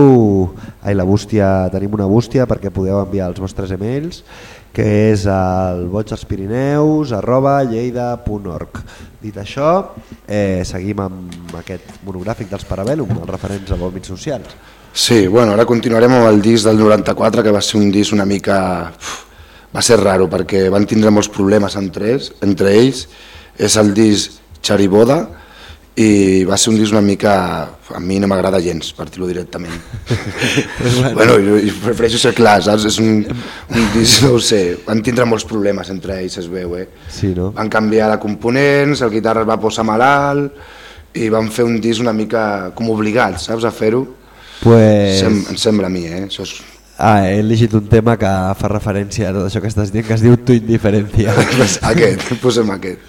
ai, la bústia, tenim una bústia perquè podeu enviar els vostres emails, que és el boigespirineus arroba lleida.org. Dit això, eh, seguim amb aquest monogràfic dels Parabellum, els referents a vòmits socials. Sí, bueno, ara continuarem amb el disc del 94, que va ser un disc una mica... Uf, va ser raro, perquè van tindre molts problemes entre ells, entre ells. és el disc Chariboda, i va ser un disc una mica... A mi no m'agrada gens, per dir-ho directament. bueno, i, i prefereixo ser clar, saps? És un, un disc, no ho sé, van tindre molts problemes entre ells, es veu, eh? Sí, no? Van canviar de components, el guitarra es va posar malalt, i van fer un disc una mica com obligats, saps, a fer-ho. Pues... Sem, em sembla a mi, eh? Això és... Ah, he llegit un tema que fa referència a tot això que estàs dient, que es diu tu indiferència. Pues aquest, posem aquest.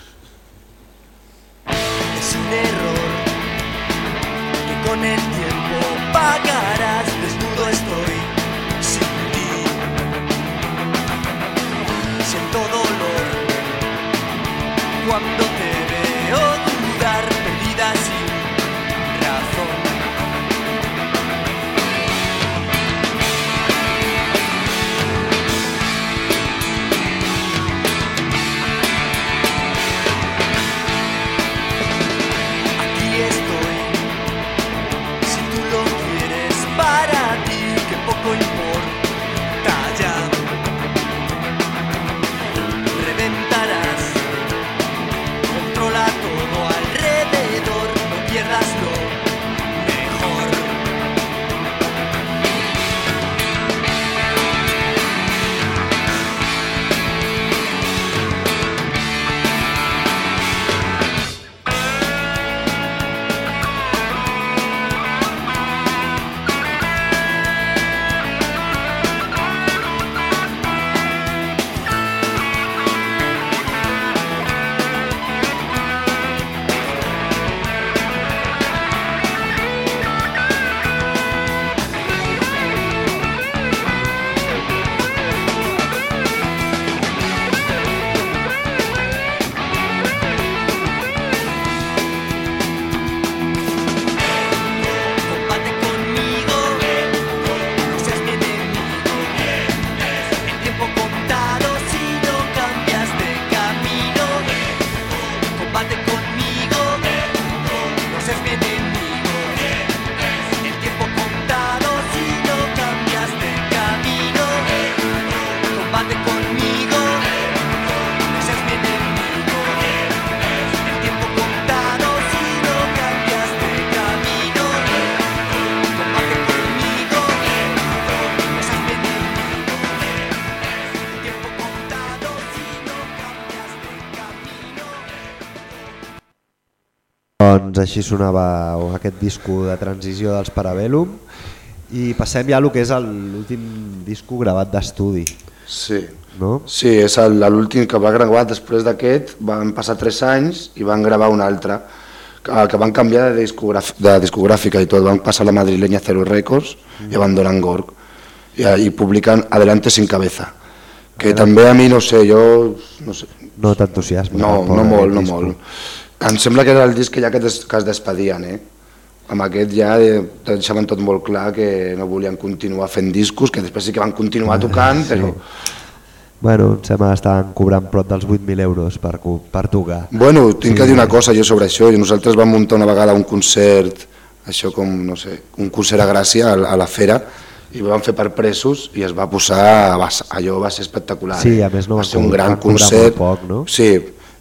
Així sonava aquest disco de transició dels Parabellum i passem ja a lo que és l'últim disco gravat d'estudi, Sí. no? Sí, és l'últim que va gravar després d'aquest, van passar 3 anys i van gravar un altre, que, que van canviar de, discogràf de discogràfica i tot, van passar a la madrilenya Zero Records i abandonen Gorg i, i publiquen Adelante sin cabeza, que també a mi no sé, jo no sé, No t'entusiasma. no, no molt, no molt. Em sembla que era el disc que ja que, des, que es despedien, eh? Amb aquest ja eh, deixaven tot molt clar que no volien continuar fent discos, que després sí que van continuar tocant, però... Bueno, em sembla que estaven cobrant prop dels 8.000 euros per, per tocar. Bueno, tinc que dir una cosa jo sobre això. Nosaltres vam muntar una vegada un concert, això com, no sé, un concert a Gràcia, a, a la Fera, i ho vam fer per presos i es va posar, va, allò va ser espectacular. Sí, eh? a més no va ser un gran concert. poc, no? Sí,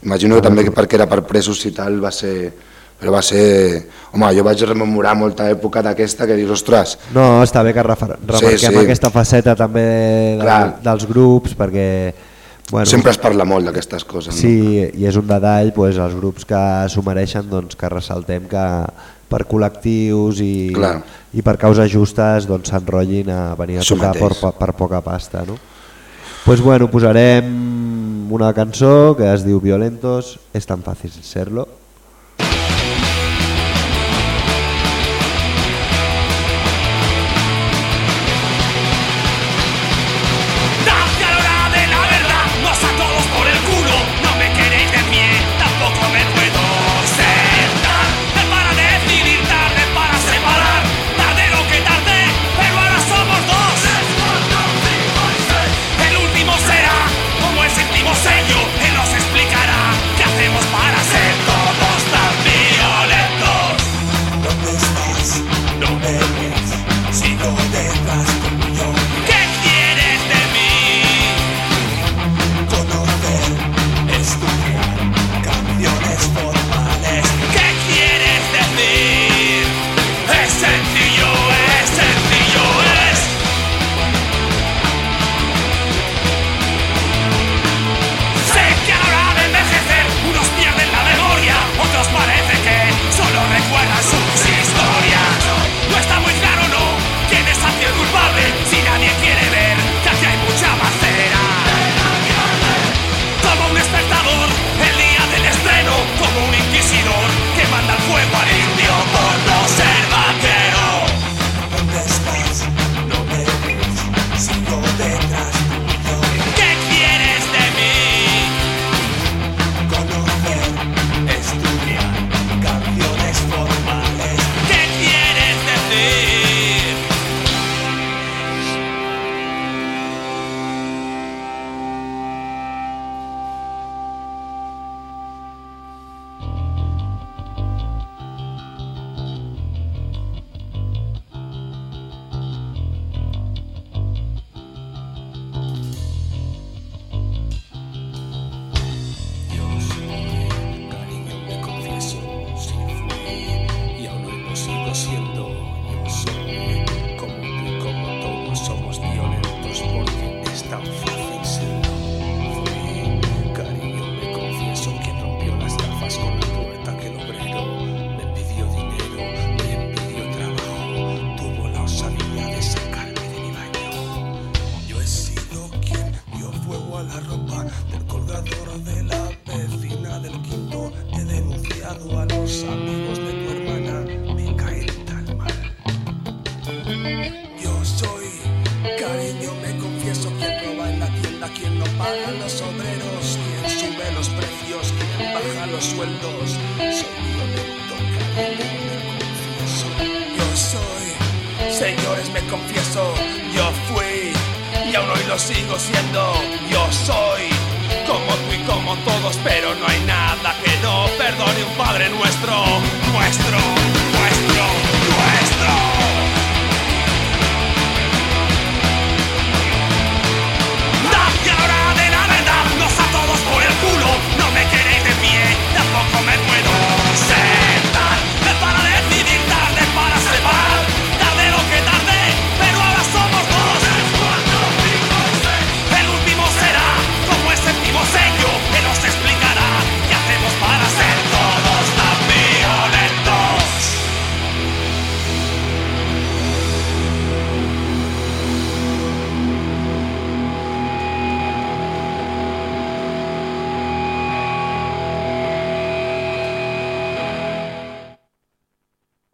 imagino que també que perquè era per presos i tal va ser, però va ser... Home, jo vaig rememorar molta època d'aquesta que dius, ostres, No, està bé que refer- remarquem sí. aquesta faceta també Clar. dels grups perquè bueno, sempre es parla molt d'aquestes coses. sí, i és un detall pues, els grups que s'ho mereixen doncs, que ressaltem que per col·lectius i, Clar. i per causes justes doncs, s'enrotllin a venir a Això tocar per, per poca pasta. No? Pues bueno, posarem una cançó que es Violentos, és tan fàcil serlo.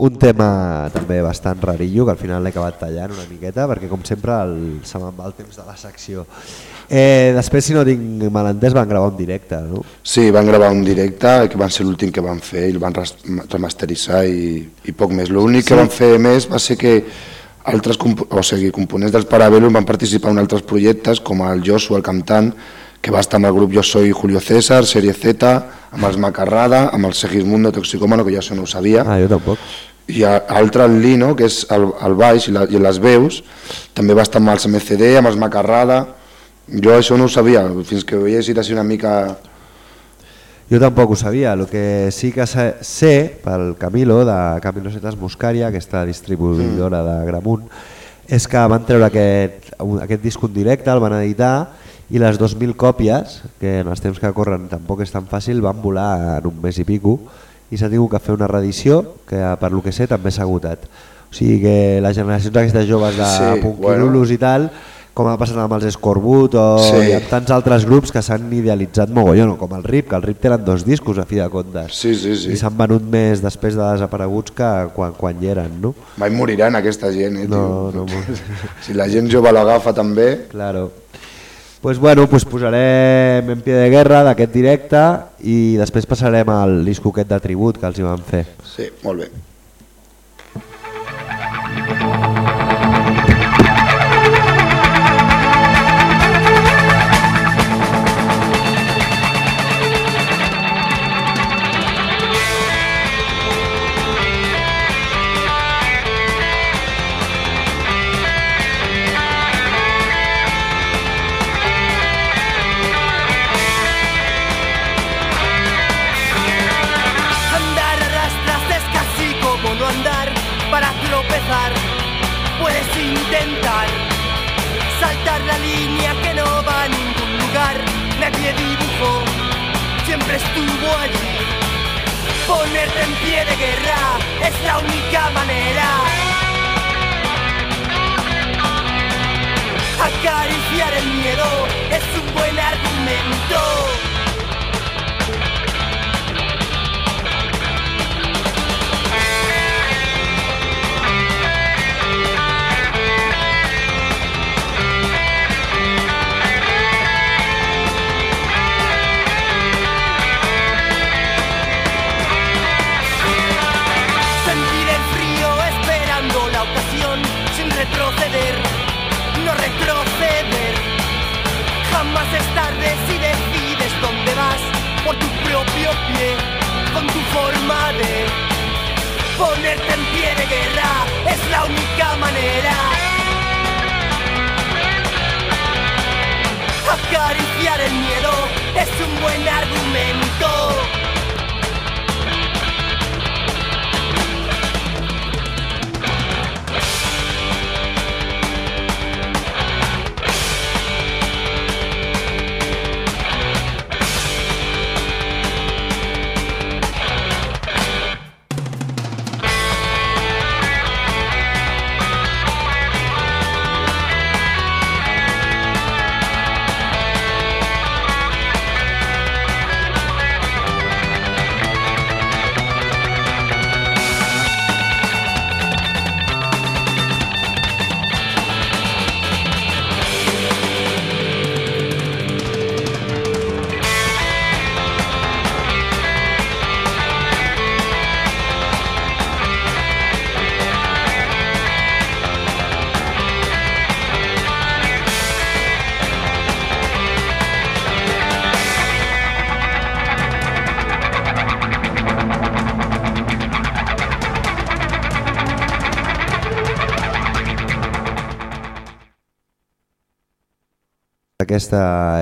Un tema també bastant rarillo, que al final l'he acabat tallant una miqueta, perquè com sempre el, se me'n va el temps de la secció. Eh, després, si no tinc malentès, van gravar un directe, no? Sí, van gravar un directe, que van ser l'últim que van fer, i el van remasteritzar i, i poc més. L'únic sí. que van fer més va ser que altres o sigui, components dels Parabellum van participar en altres projectes, com el Josu, el cantant, que va estar amb el grup Jo Soy Julio César, Serie Z, amb els Macarrada, amb el Segismundo Toxicómano, que jo això no ho sabia, Ah, jo tampoc. I altre el Lino, que és el, el baix i, la, i les veus, també va estar amb els MCD, amb els Macarrada, jo això no ho sabia, fins que ho veies ir així una mica... Jo tampoc ho sabia, el que sí que sé, pel Camilo, de Camilo Setas Muscaria, aquesta distribuïdora de Gramunt, és que van treure aquest, aquest disc en directe, el van editar i les 2.000 còpies, que en els temps que corren tampoc és tan fàcil, van volar en un mes i pico i s'ha tingut que fer una reedició que per lo que sé també s'ha agotat. O sigui que les generacions d'aquestes joves de Sí, sí, Punquirulos i tal, com ha passat amb els Scorbut o Sí. amb tants altres grups que s'han idealitzat mogollon, com el RIP, que el RIP tenen dos discos a fi de comptes Sí, sí, sí. i s'han venut més després de desapareguts que quan, quan hi eren, no? Mai moriran aquesta gent, eh, No, tio. no, no. Si la gent jove l'agafa també... Claro. Pues bueno, pues posarem en pie de guerra d'aquest directe i després passarem al disco aquest de tribut que els hi van fer. Sí, molt bé. Forma de ponerte en pie de guerra es la única manera. Acariciar el miedo es un buen argumento.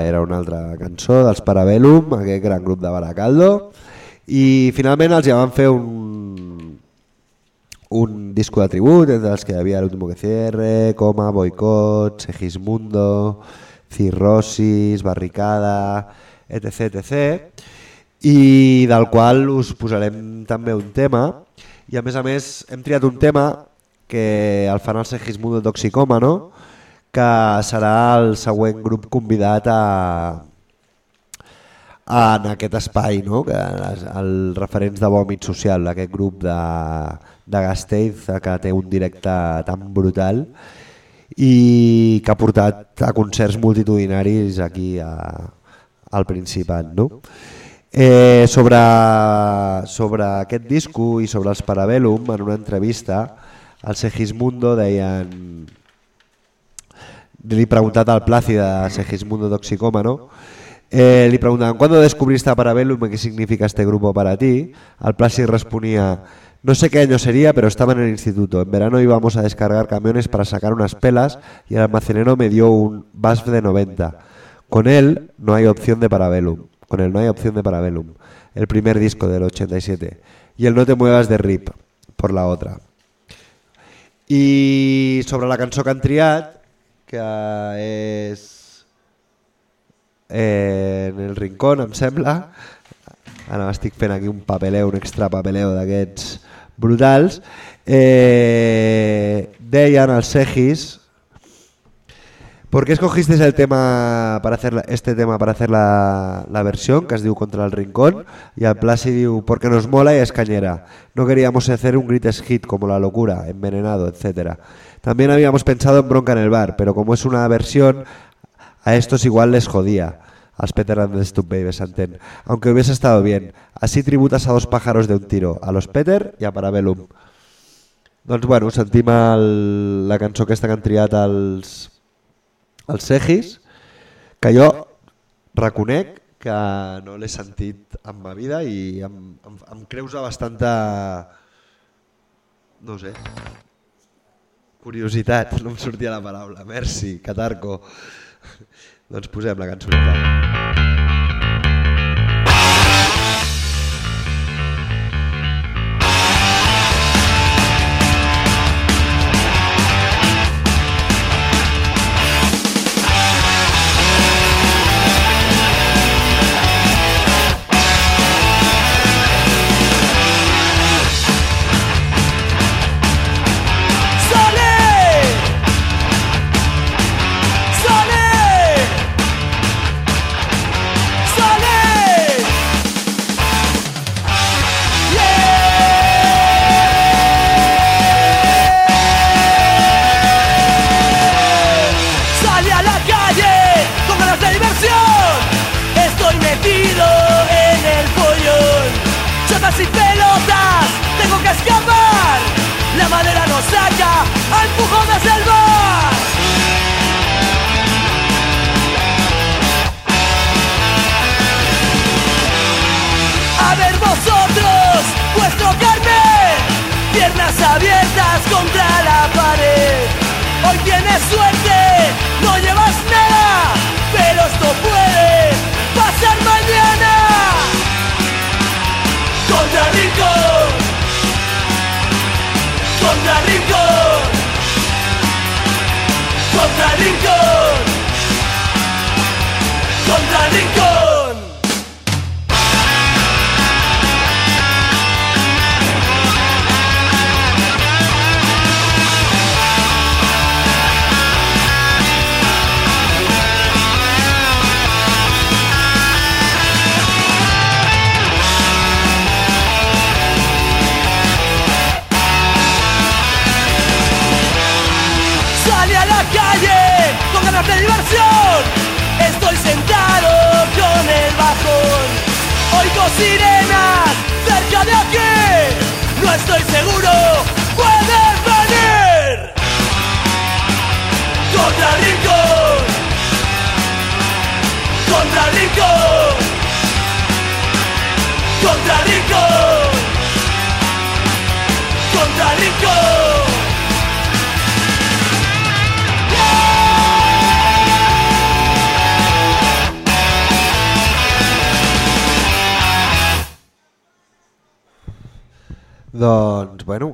Era una altra cançó dels Parabellum, aquest gran grup de Baracaldo, i finalment els ja van fer un, un disco de tribut, entre els que hi havia l'último que cierre, Coma, Boicot, Segismundo, Cirrosis, Barricada, etc, etc, i del qual us posarem també un tema, i a més a més hem triat un tema que el fan el Segismundo Toxicómano, que serà el següent grup convidat a, a en aquest espai, no? que els referents de vòmit social, aquest grup de, de Gasteiz que té un directe tan brutal i que ha portat a concerts multitudinaris aquí a, al Principat. No? Eh, sobre, sobre aquest disco i sobre els Parabellum, en una entrevista, al Segismundo deien li preguntat al Plácida Segismundo Toxicómano eh, li ¿cuándo descubriste a Parabellum y qué significa este grupo para ti? Al Plácid respondía no sé qué año sería pero estaba en el instituto. En verano íbamos a descargar camiones para sacar unas pelas y el almacenero me dio un BASF de 90 con él no hay opción de Parabellum. Con el No hay opción de Parabellum, el primer disco del 87, y el No te muevas de Rip, por la otra. I sobre la cançó que que és eh, en el rincón, em sembla, ara m'estic fent aquí un papeleo, un extra papeleo d'aquests brutals, eh, deien els Segis, ¿Por qué escogiste el tema para hacer la- este tema para hacer la, versión que Contra el Rincón? Y al Plasi diu Porque nos mola y es cañera. No queríamos hacer un greatest hit como La Locura, Envenenado, etcétera. También habíamos pensado en Bronca en el bar, pero como es una versión, a estos igual les jodía. Als Peter and the Stup Baby s'entén. Aunque hubiese estado bien. Así tributas a dos pájaros de un tiro, a los Peter y a Parabellum. Doncs bueno, sentim el, la cançó aquesta que han triat els, els Segis, que jo reconec que no l'he sentit en ma vida i em, em, em creusa bastanta, no sé, curiositat, no em sortia la paraula. Merci, Catarco. doncs posem la cançoneta.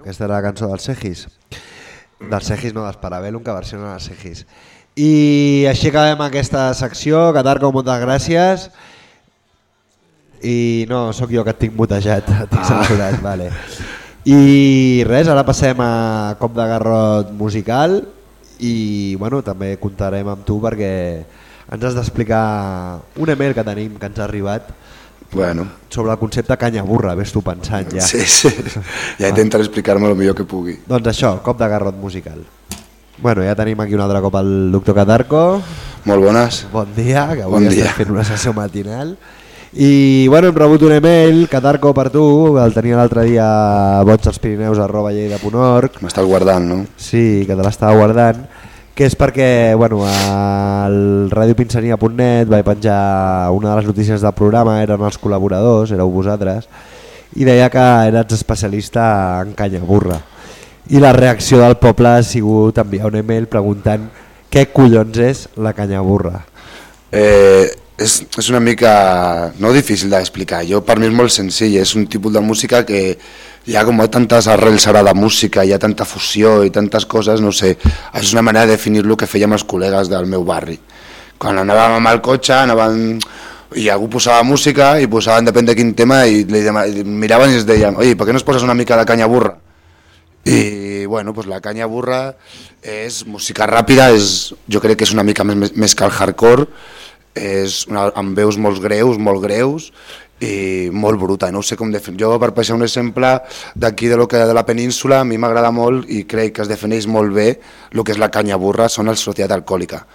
Aquesta era la cançó dels Segis. Dels Segis, no, dels Parabellum, que versionen els Segis. I així acabem aquesta secció. Catarco, moltes gràcies. I no, sóc jo que et tinc mutejat, et tinc censurat, vale. I res, ara passem a cop de garrot musical i bueno, també comptarem amb tu perquè ens has d'explicar un email que tenim, que ens ha arribat Bueno, sobre el concepte canya burra, ves tu pensant ja. sí, sí. Ja intentaré explicar-me el millor que pugui. Doncs això, cop de garrot musical. Bueno, ja tenim aquí un altre cop el doctor Catarco. Molt bones. Bon dia, que avui Bon dia. fent una sessió matinal. I bueno, hem rebut un email, Catarco per tu, el tenia l'altre dia a arroba lleida.org M'estàs guardant, no? Sí, que te l'estava guardant que és perquè bueno, al radiopinsania.net vaig penjar una de les notícies del programa, eren els col·laboradors, éreu vosaltres, i deia que eres especialista en canya burra. I la reacció del poble ha sigut enviar un email preguntant què collons és la canya burra. Eh, és, és una mica, no difícil d'explicar, jo per mi és molt senzill, és un tipus de música que hi ha com tantes arrels ara de música, hi ha tanta fusió i tantes coses, no sé, és una manera de definir-lo que fèiem els col·legues del meu barri. Quan anàvem amb el cotxe, anàvem i algú posava música i posaven depèn de quin tema i li miraven i es deien oi, per què no es poses una mica de canya burra? i bueno, pues la canya burra és música ràpida, és, jo crec que és una mica més, més que el hardcore, és una, amb veus molt greus, molt greus i molt bruta, no sé com definir. Jo per passar un exemple d'aquí de, lo que, de la península, a mi m'agrada molt i crec que es defineix molt bé el que és la canya burra, són els Societat Alcohòlica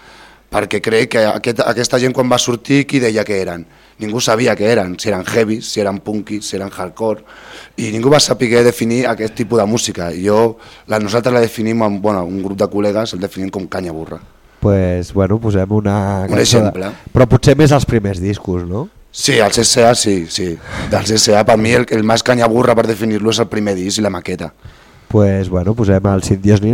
perquè crec que aquest, aquesta gent quan va sortir qui deia que eren? Ningú sabia què eren, si eren heavies, si eren punkis, si eren hardcore, i ningú va saber definir aquest tipus de música. Jo, la, nosaltres la definim amb bueno, un grup de col·legues, el definim com canya burra. pues, bueno, posem una... Un cançó de- exemple. Però potser més els primers discos, no? Sí, els S.A. sí, sí. Dels S.A. per mi el, el més canya burra per definir-lo és el primer disc i la maqueta. pues, bueno, posem el Sin Dios ni.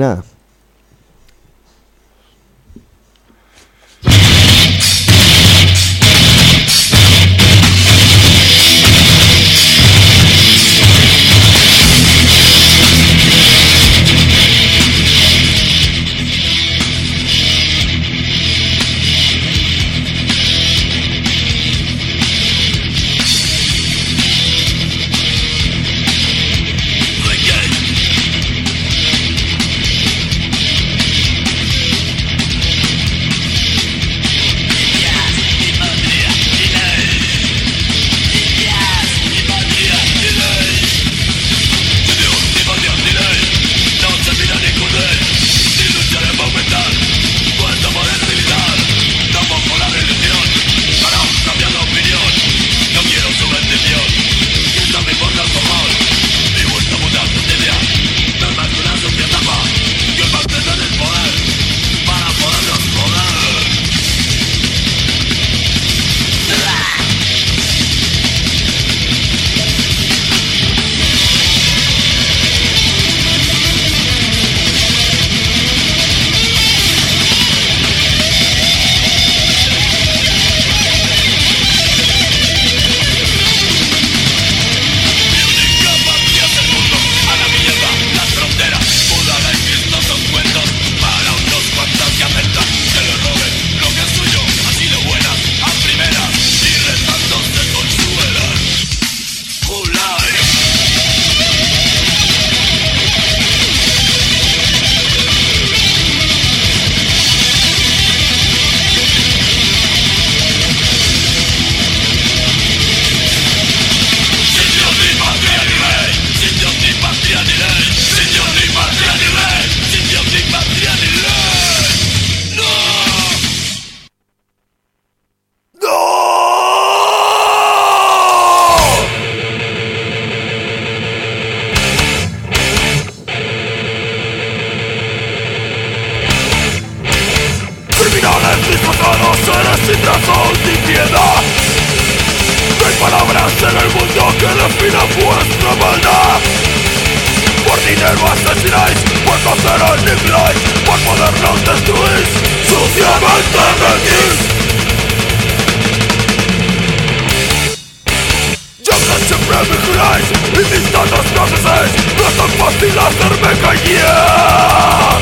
Mis datos no es tan fácil hacerme callar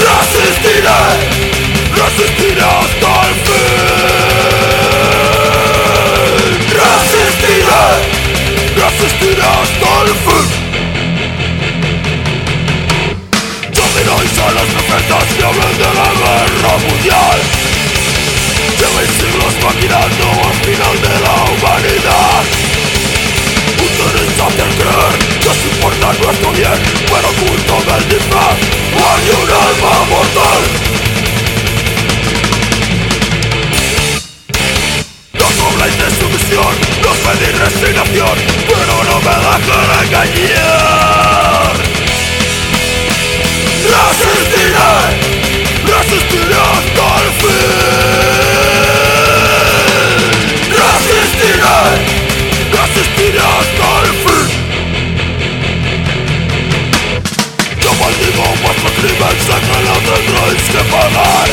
Resistiré, resistiré hasta el fin Resistiré, resistiré hasta de la guerra mundial Lleváis siglos maquinando al final de la humanidad Ustedes hacen creer que os importa nuestro bien Pero oculto del disfraz hay un alma mortal Nos habláis de sumisión, nos pedís resignación Pero no me dejan engañar Resistiré, resistiré hasta el fin Animal was for crímenes de que lo tendréis que pagar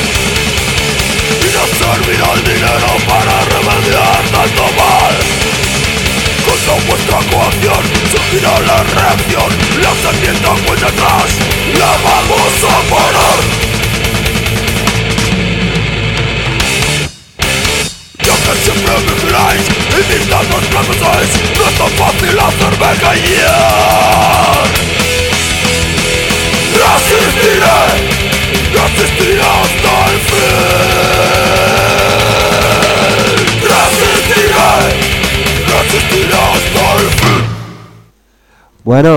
Y no servirá el dinero para remediar tanto mal Con vuestra coacción surgirá la reacción La serpiente cuenta atrás, la vamos a parar Ya que siempre vigiláis y mis datos no es tan fácil hacerme callar ist die Welt, das ist die aus Teufel. Das ist die Welt, das ist die aus Teufel. Bueno,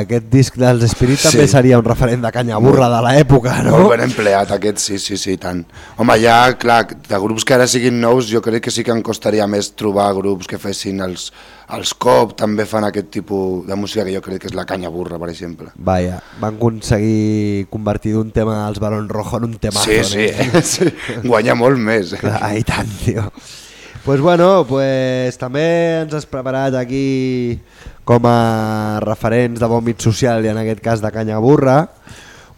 aquest disc dels Spirit Sí. també seria un referent de canya burra de l'època, no? Molt ben empleat aquest, sí, sí, sí, tant. Home, ja, clar, de grups que ara siguin nous, jo crec que sí que em costaria més trobar grups que fessin els, els COP, també fan aquest tipus de música que jo crec que és la canya burra, per exemple. Vaja, van aconseguir convertir d'un tema als Barons Rojo en un temazo. Sí, sí, no? sí, guanya molt més. Clar, i tant, tio. Pues bueno, pues també ens has preparat aquí com a referents de vòmit social i en aquest cas de canya burra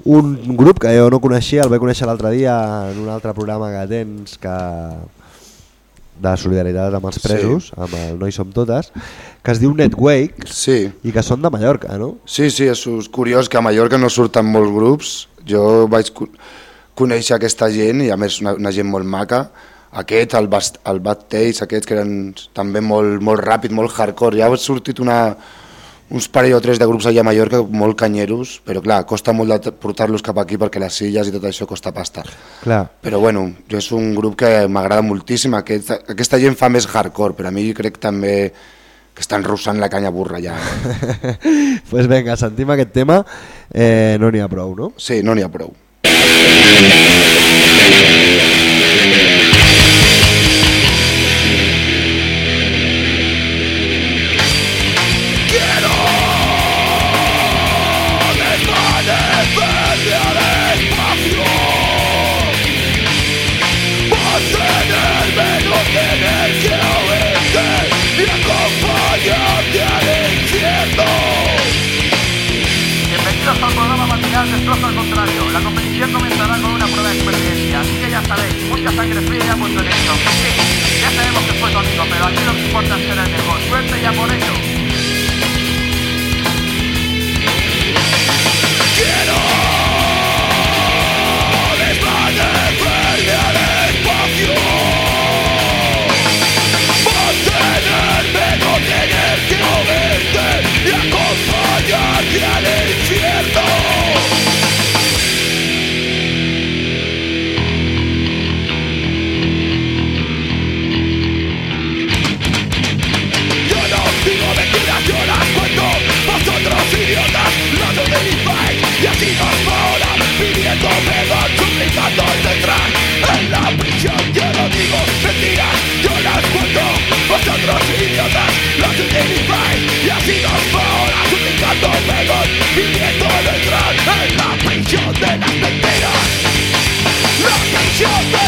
un grup que jo no coneixia, el vaig conèixer l'altre dia en un altre programa que tens que de solidaritat amb els Sí. presos, amb el Noi Som Totes, que es diu Netwake Sí, i que són de Mallorca, no? sí, sí, és curiós que a Mallorca no surten molts grups. Jo vaig co- conèixer aquesta gent i a més una, una gent molt maca. Aquest, el, Bast el Bad Taste, aquests que eren també molt, molt ràpid, molt hardcore. Ja ha sortit una, uns parell o tres de grups allà a Mallorca molt canyeros, però clar, costa molt de portar-los cap aquí perquè les silles i tot això costa pasta. Clar. Però bueno, jo és un grup que m'agrada moltíssim, aquest, aquesta gent fa més hardcore, però a mi crec també que estan russant la canya burra ja. pues vinga, sentim aquest tema, eh, no n'hi ha prou, no? Sí, no n'hi ha prou. Al Contrario. La competición comenzará con una prueba de supervivencia. Así que ya sabéis, mucha sangre fría a vuestro enemigo. Sí, ya sabemos que fue tu amigo, pero aquí lo que importa es ser el mejor. Suerte ya por ello. testigos ahora pidiendo perdón, suplicando detrás en la prisión. Yo no digo mentiras, yo las cuento. Vosotros idiotas las utilizáis y así nos ahora suplicando perdón, pidiendo detrás en la prisión de las mentiras. La prisión de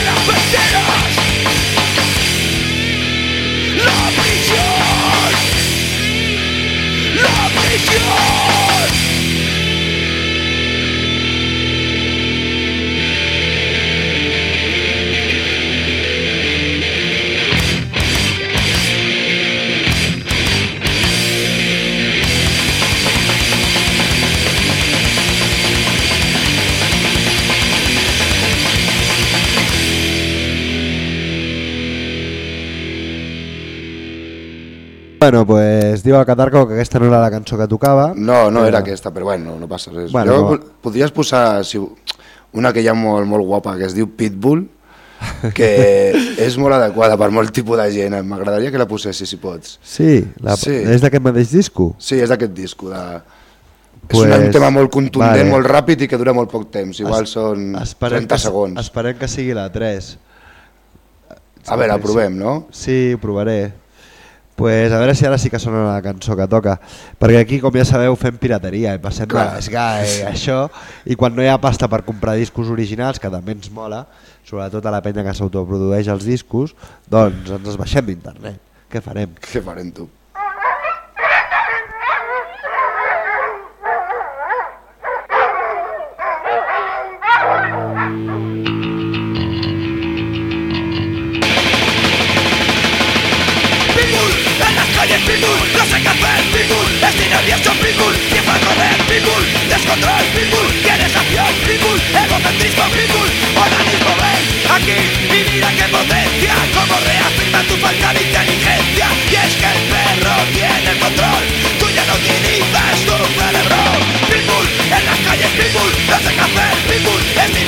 Bueno, pues diu el Catarco que aquesta no era la cançó que tocava. No, no Eh, era aquesta, però bueno, no passa res. Bueno, jo no. podries posar si, una que hi ha molt, molt guapa, que es diu Pitbull, que és molt adequada per molt tipus de gent. M'agradaria que la posessis, si pots. Sí, la, Sí. és d'aquest mateix disco? Sí, és d'aquest disco. De... Pues, és un tema molt contundent, vale. molt ràpid i que dura molt poc temps. Igual són Esperem 30 que, segons. Esperem que sigui la 3. A veure, provem, no? Sí, ho provaré. Pues a veure si ara sí que sona la cançó que toca. Perquè aquí, com ja sabeu, fem pirateria i passem Clar. de Sky, això, i quan no hi ha pasta per comprar discos originals, que també ens mola, sobretot a la penya que s'autoprodueix els discos, doncs ens els baixem d'internet. Què farem? Què farem, tu?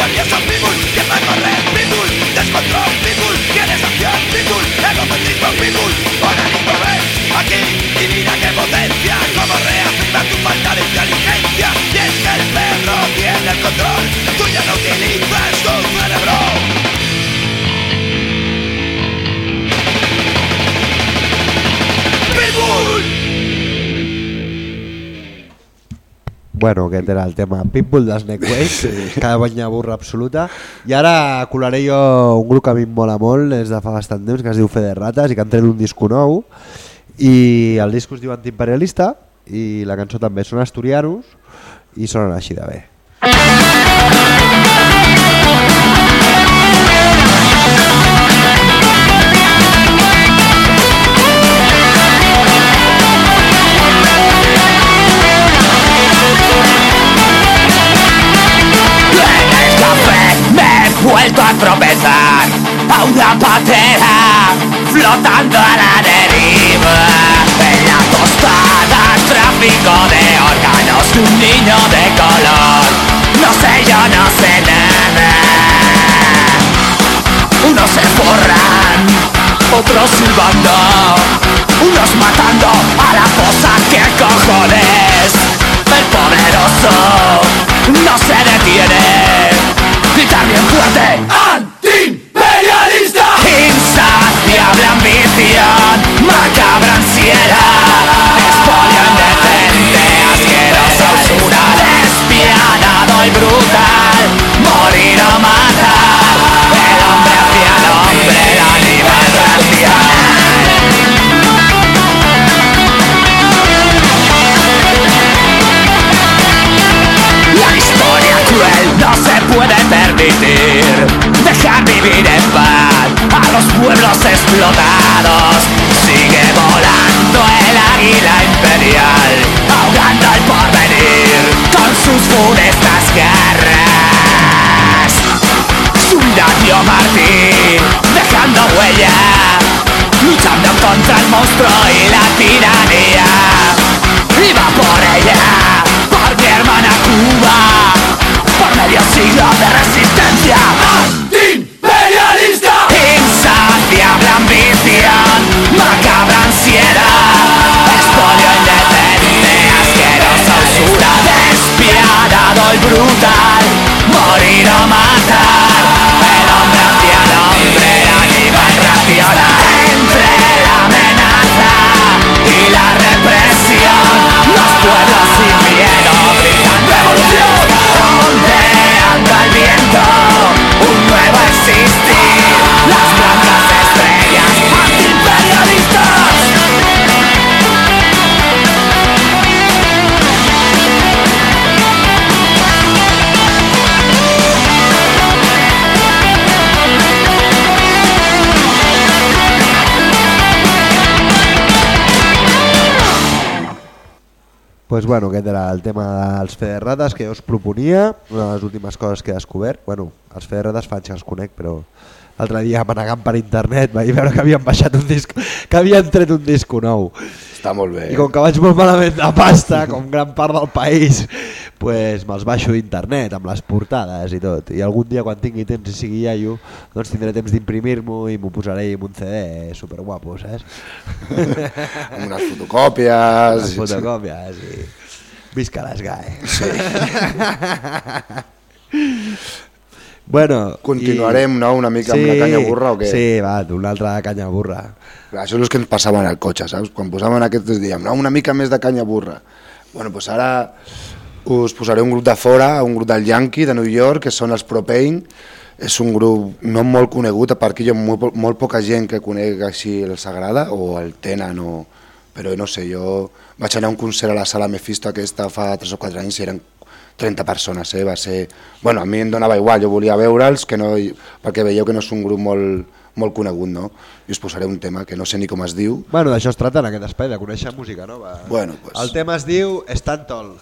people, get my people, that's control people, get a people, egocentrismo people. Bueno, aquest era el tema Pitbull de Snake Way, sí. cada banya burra absoluta. I ara colaré jo un grup que a mi em mola molt, és de fa bastant temps, que es diu Fe de Rates, i que han tret un disco nou. I el disc es diu Antiimperialista, i la cançó també són asturianos, i sonen així de bé. En vuelto a tropezar a una patera flotando a la deriva. En la tostada tráfico de órganos un niño de color. No sé, yo no sé nada. Unos se forran, otros silbando, unos matando a la fosa que cojones. El poderoso no se detiene. Gritar bien fuerte, antiimperialista. Insaciable ambición, macabra ansiedad. Permitir Dejar vivir en paz a los pueblos explotados. Sigue volando el águila imperial Ahogando el porvenir con sus funestas garras Su radio Martín dejando huella Luchando contra el monstruo y la tiranía. Iba por ella, por mi hermana Cuba medio siglo de resistencia. Antiimperialista. Insaciable ambición, macabra ansiedad. Espolio indecente, asquerosa usura Despiadado y brutal, morir o matar bueno, aquest era el tema dels Federrates que jo us proponia, una de les últimes coses que he descobert. Bueno, els Federrates fa anys que els conec, però l'altre dia manegant per internet vaig veure que havien baixat un disc, que havien tret un disco nou. Està molt bé. I com que vaig molt malament de pasta, com gran part del país, pues me'ls baixo d'internet amb les portades i tot. I algun dia quan tingui temps i sigui iaio, doncs tindré temps d'imprimir-m'ho i m'ho posaré amb un CD superguapo, saps? Amb unes fotocòpies. Les fotocòpies i... Visca les GAE. Sí. Bueno, Continuarem, no?, una mica amb la canya burra o què? Sí, va, una altra canya burra. Això és el que ens passava en el cotxe, saps? Quan posàvem aquests dèiem, no, una mica més de canya burra. Bueno, doncs ara us posaré un grup de fora, un grup del Yankee de New York, que són els Propane. És un grup no molt conegut, a part que hi ha molt, molt poca gent que conec així el Sagrada, o el tenen, o... però no sé, jo vaig anar a un concert a la sala Mephisto aquesta fa 3 o 4 anys i eren 30 persones, eh? va ser... Bueno, a mi em donava igual, jo volia veure'ls, que no... perquè veieu que no és un grup molt, molt conegut, no? I us posaré un tema que no sé ni com es diu. Bueno, d'això es tracta en aquest espai, de conèixer música nova. Bueno, pues... El tema es diu Stand Tall.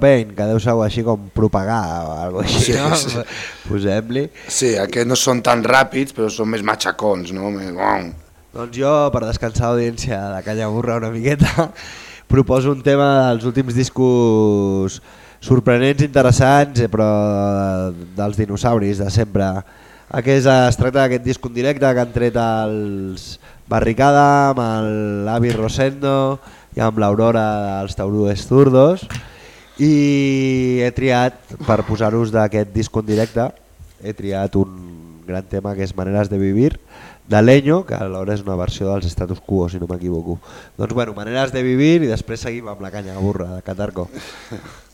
Pain, que deu ser així com propagar o alguna així, Sí, no? sí. Posem-li. Sí, aquests no són tan ràpids, però són més matxacons, no? Més... Doncs jo, per descansar l'audiència de Canya Burra una miqueta, proposo un tema dels últims discos sorprenents, interessants, eh, però dels dinosauris de sempre. Aquest es tracta d'aquest disc en directe que han tret els Barricada amb l'Avi Rosendo i amb l'Aurora dels Taurúes Zurdos i he triat, per posar-vos d'aquest disc en directe, he triat un gran tema que és Maneres de Vivir, de Leño, que alhora és una versió dels Status Quo, si no m'equivoco. Doncs bueno, Maneres de Vivir i després seguim amb la canya burra de Catarco.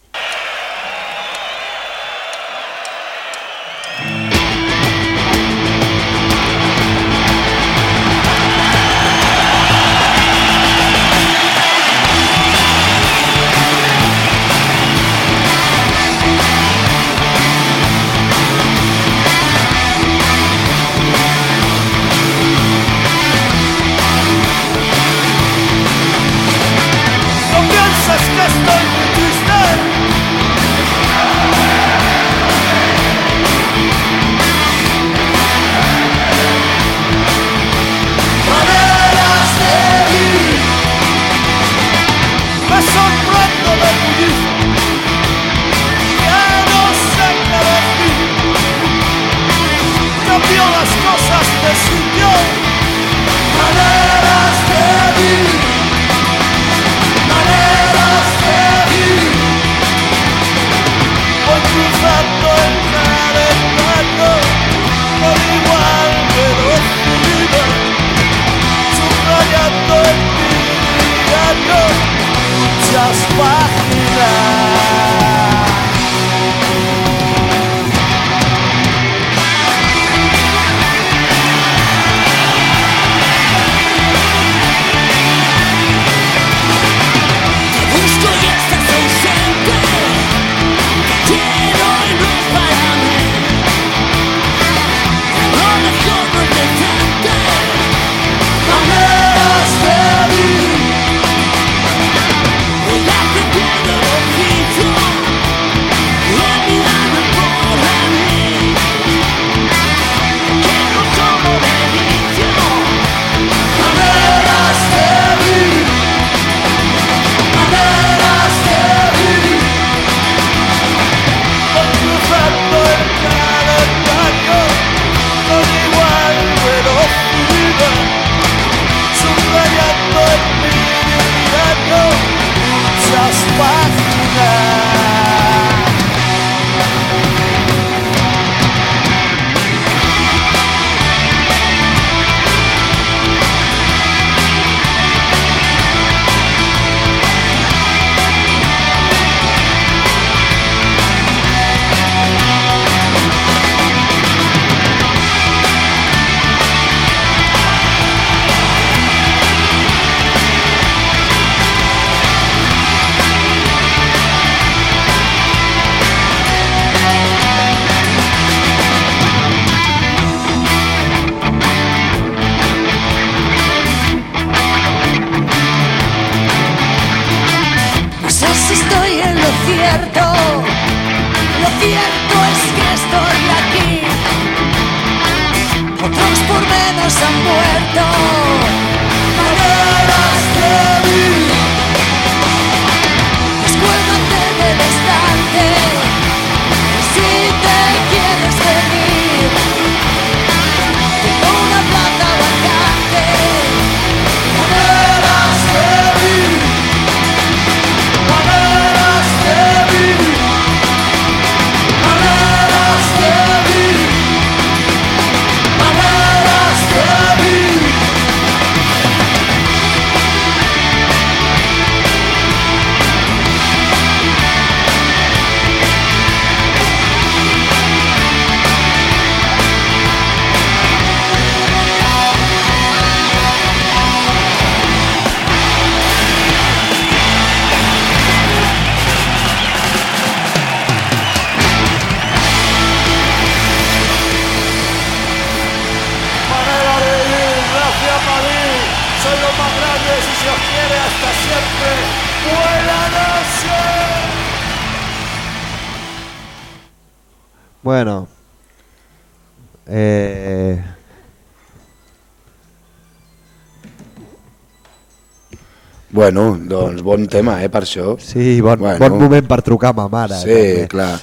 Bueno, doncs bon tema, eh, per això. Sí, bon, Bueno. bon moment per trucar a ma mare. Sí, també. clar.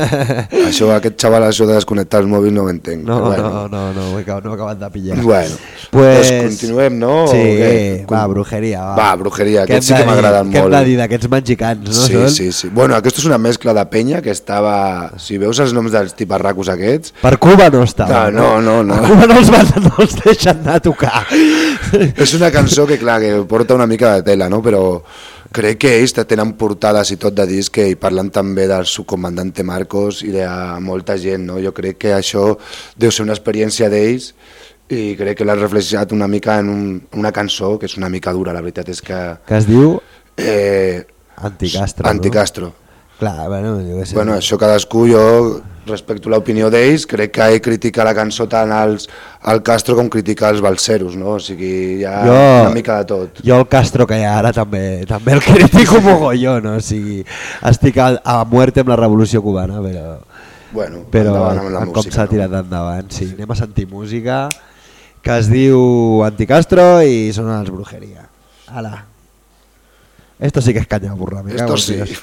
això, aquest xaval, això de desconnectar els mòbils no ho entenc. No, bueno. no, no, no, acabat- no he acabat de pillar. Bueno, pues... doncs continuem, no? Sí, què? va, brujeria. Va, Va, brujeria, Què aquests sí que de dir? m'agraden Què hem molt. de dir d'aquests mexicans, no? sí, sí, sí. Bueno, aquesta és una mescla de penya que estava... Si veus els noms dels tiparracos aquests... Per Cuba no estava, No, no, no, no. A Cuba no els, van, no els deixen anar a tocar. És una cançó que, clar, que porta una mica de tela, no? Però crec que ells tenen portades i tot de disc i parlen també del subcomandante Marcos i de molta gent, no? Jo crec que això deu ser una experiència d'ells i crec que l'ha reflexionat una mica en un, una cançó que és una mica dura, la veritat és que... Que es diu Eh, Anticastro, Anticastro. no? Clar, bueno, jo què sé. Bueno, això cadascú, jo respecto l'opinió d'ells, crec que ell critica la cançó tant als, al Castro com critica els balseros, no? O sigui, hi ha Jo- una mica de tot. Jo el Castro que hi ha ara també, també el critico mogollón, no? o sigui, estic a, a muerte amb la revolució cubana, però, Bueno, però endavant amb la amb com música, s'ha no? tirat endavant. Sí, anem a sentir música que es diu Anticastro i són els Brujeria. Ala. Esto sí que es caña burra, me Esto sí. Dios.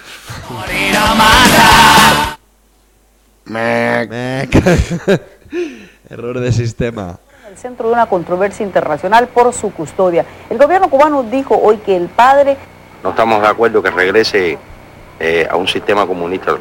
Mec. Mec. Error de sistema. el centro de una controversia internacional por su custodia. El gobierno cubano dijo hoy que el padre No estamos de acuerdo que regrese eh, a un sistema comunista.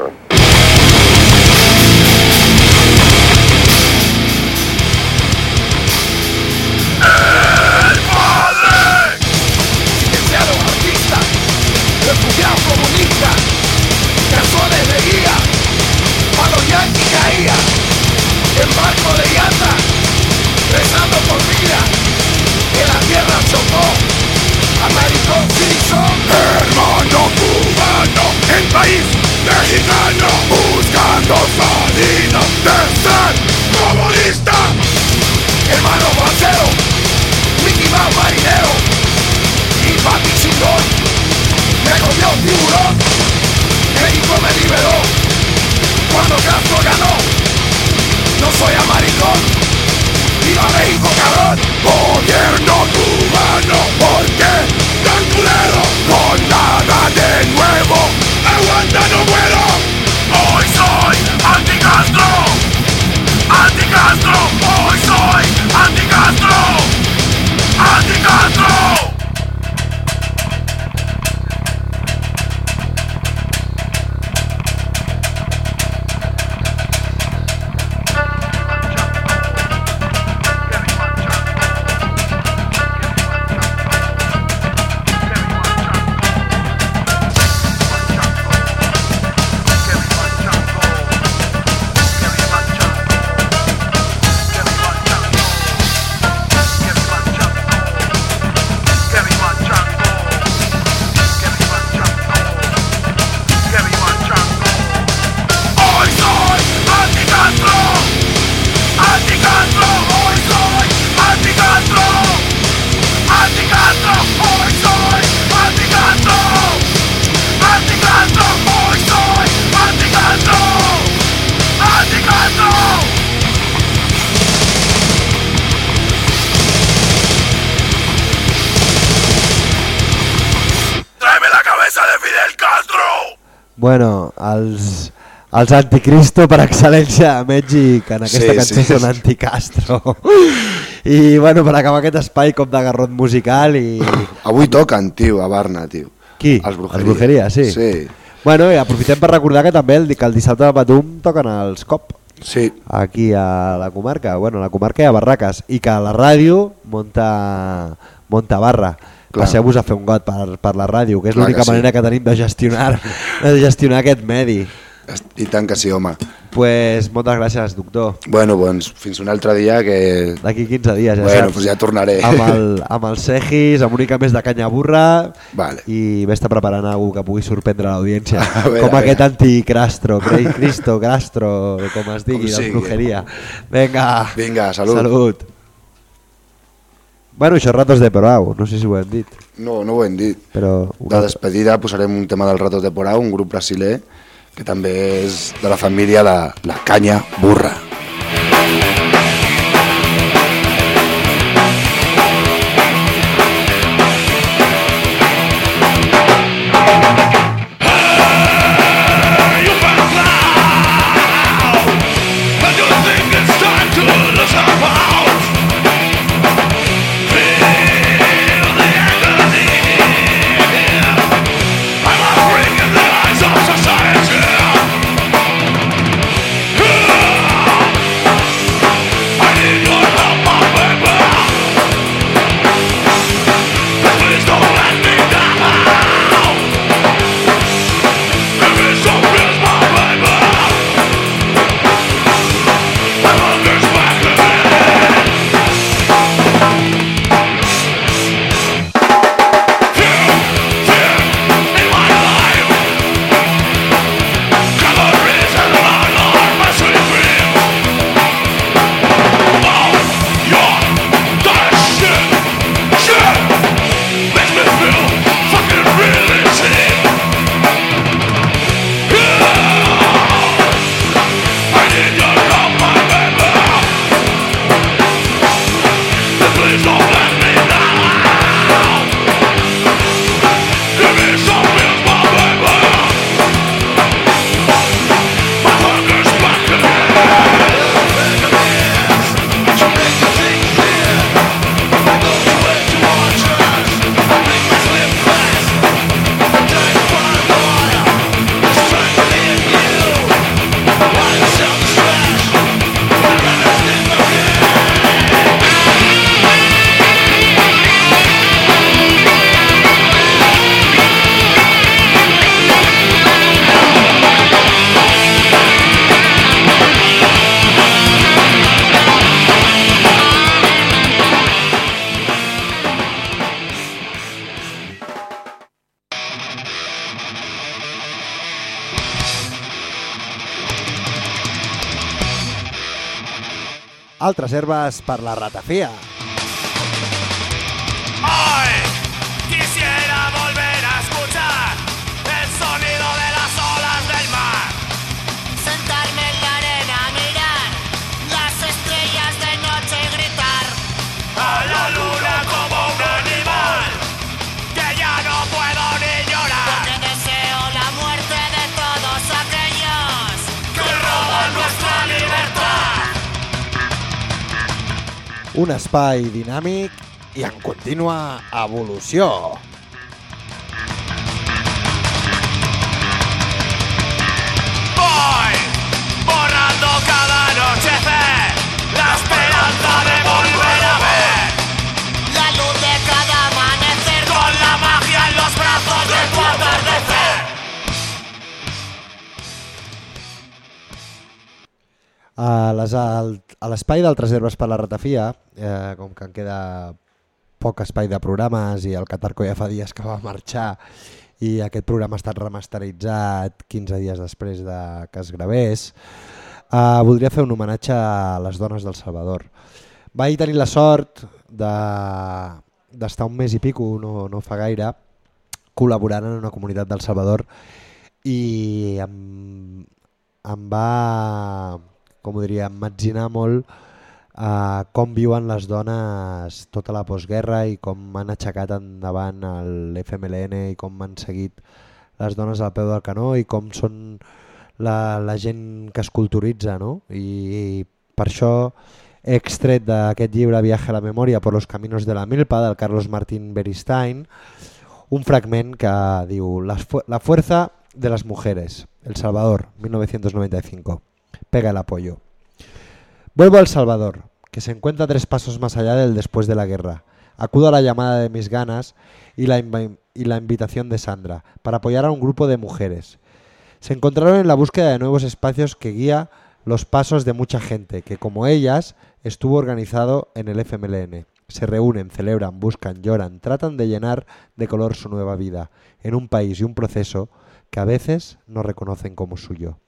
País mexicano, buscando salida de ser comunista. Hermano bracero, Mickey Mouse marinero, y papi chingón me comió un tiburón México me liberó cuando Castro ganó no soy amaricón viva México cabrón gobierno cubano ¿por qué tan culero? Els, anticristo per excel·lència de Mèxic en aquesta Sí, cançó sí. són anticastro. I bueno, per acabar aquest espai com de garrot musical i... Avui toquen, tio, a Barna, tio. Qui? Els Brujeria. Els Brujeria, sí. Sí. Bueno, i aprofitem per recordar que també el, que el dissabte de Batum toquen els COP. Sí. Aquí a la comarca, bueno, a la comarca i a Barraques, i que la ràdio monta, monta barra. Passeu-vos a fer un got per, per la ràdio, que és l'única sí. manera que tenim de gestionar, de gestionar aquest medi. I tant que sí, home. pues, moltes gràcies, doctor. Bueno, doncs fins un altre dia que... D'aquí 15 dies, ja Bueno, saps. pues ja tornaré. Amb, el, amb els segis, amb una mica més de canya burra Vale. i vés-te preparant alguna que pugui sorprendre l'audiència. Com a aquest anticrastro, Crei Cristo, Crastro, com es digui, Com de brujeria. Vinga. Vinga, salut. Salut. Bueno, això Ratos de Porau, no sé si ho hem dit. No, no ho hem dit. Però De despedida posarem un tema del Ratos de Porau, un grup brasiler que també és de la família la, la canya burra. Altres herbes per la ratafia. Un espai dinàmic i en contínua evolució. A les- al- a l'espai d'altres herbes per la ratafia, eh, com que en queda poc espai de programes i el Catarco ja fa dies que va marxar i aquest programa ha estat remasteritzat 15 dies després de que es gravés, eh, voldria fer un homenatge a les dones del Salvador. Vaig tenir la sort de- d'estar un mes i pico, no, no fa gaire, col·laborant en una comunitat del Salvador i em, em va, com ho diria, emmetzinar molt eh, com viuen les dones tota la postguerra i com han aixecat endavant l'FMLN i com han seguit les dones al peu del canó i com són la, la gent que es culturitza, no? I, i per això he extret d'aquest llibre Viaje a la memòria por los caminos de la milpa del Carlos Martín Beristain un fragment que diu la fuerza de las mujeres, El Salvador, 1995. Pega el apoyo. Vuelvo al Salvador, que se encuentra tres pasos más allá del después de la guerra. Acudo a la llamada de mis ganas y la, y la invitación de Sandra para apoyar a un grupo de mujeres. Se encontraron en la búsqueda de nuevos espacios que guía los pasos de mucha gente que, como ellas, estuvo organizado en el FMLN. Se reúnen, celebran, buscan, lloran, tratan de llenar de color su nueva vida en un país y un proceso que a veces no reconocen como suyo.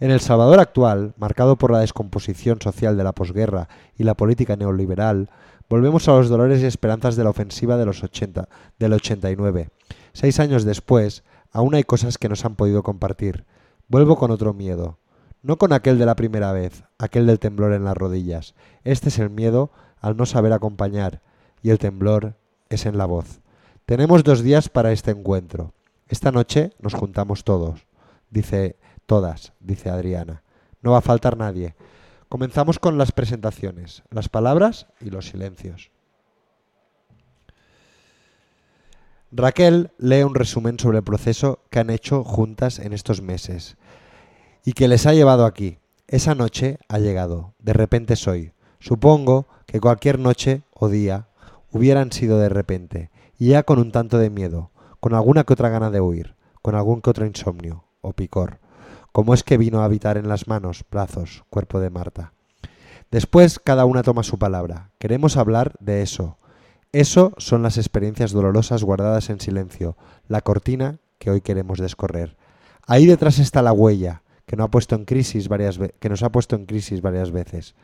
En El Salvador actual, marcado por la descomposición social de la posguerra y la política neoliberal, volvemos a los dolores y esperanzas de la ofensiva de los 80, del 89. Seis años después, aún hay cosas que no se han podido compartir, Vuelvo con otro miedo. No con aquel de la primera vez, aquel del temblor en las rodillas. Este es el miedo al no saber acompañar y el temblor es en la voz. Tenemos dos días para este encuentro. Esta noche nos juntamos todos, dice todas, dice Adriana. No va a faltar nadie. Comenzamos con las presentaciones, las palabras y los silencios. Raquel lee un resumen sobre el proceso que han hecho juntas en estos meses y que les ha llevado aquí. Esa noche ha llegado, de repente soy. Supongo que cualquier noche o día hubieran sido de repente, y ya con un tanto de miedo, con alguna que otra gana de huir, con algún que otro insomnio o picor. ¿Cómo es que vino a habitar en las manos, brazos, cuerpo de Marta? Después cada una toma su palabra. Queremos hablar de eso, eso son las experiencias dolorosas guardadas en silencio, la cortina que hoy queremos descorrer. Ahí detrás está la huella que, no ha puesto en crisis que nos ha puesto en crisis varias veces.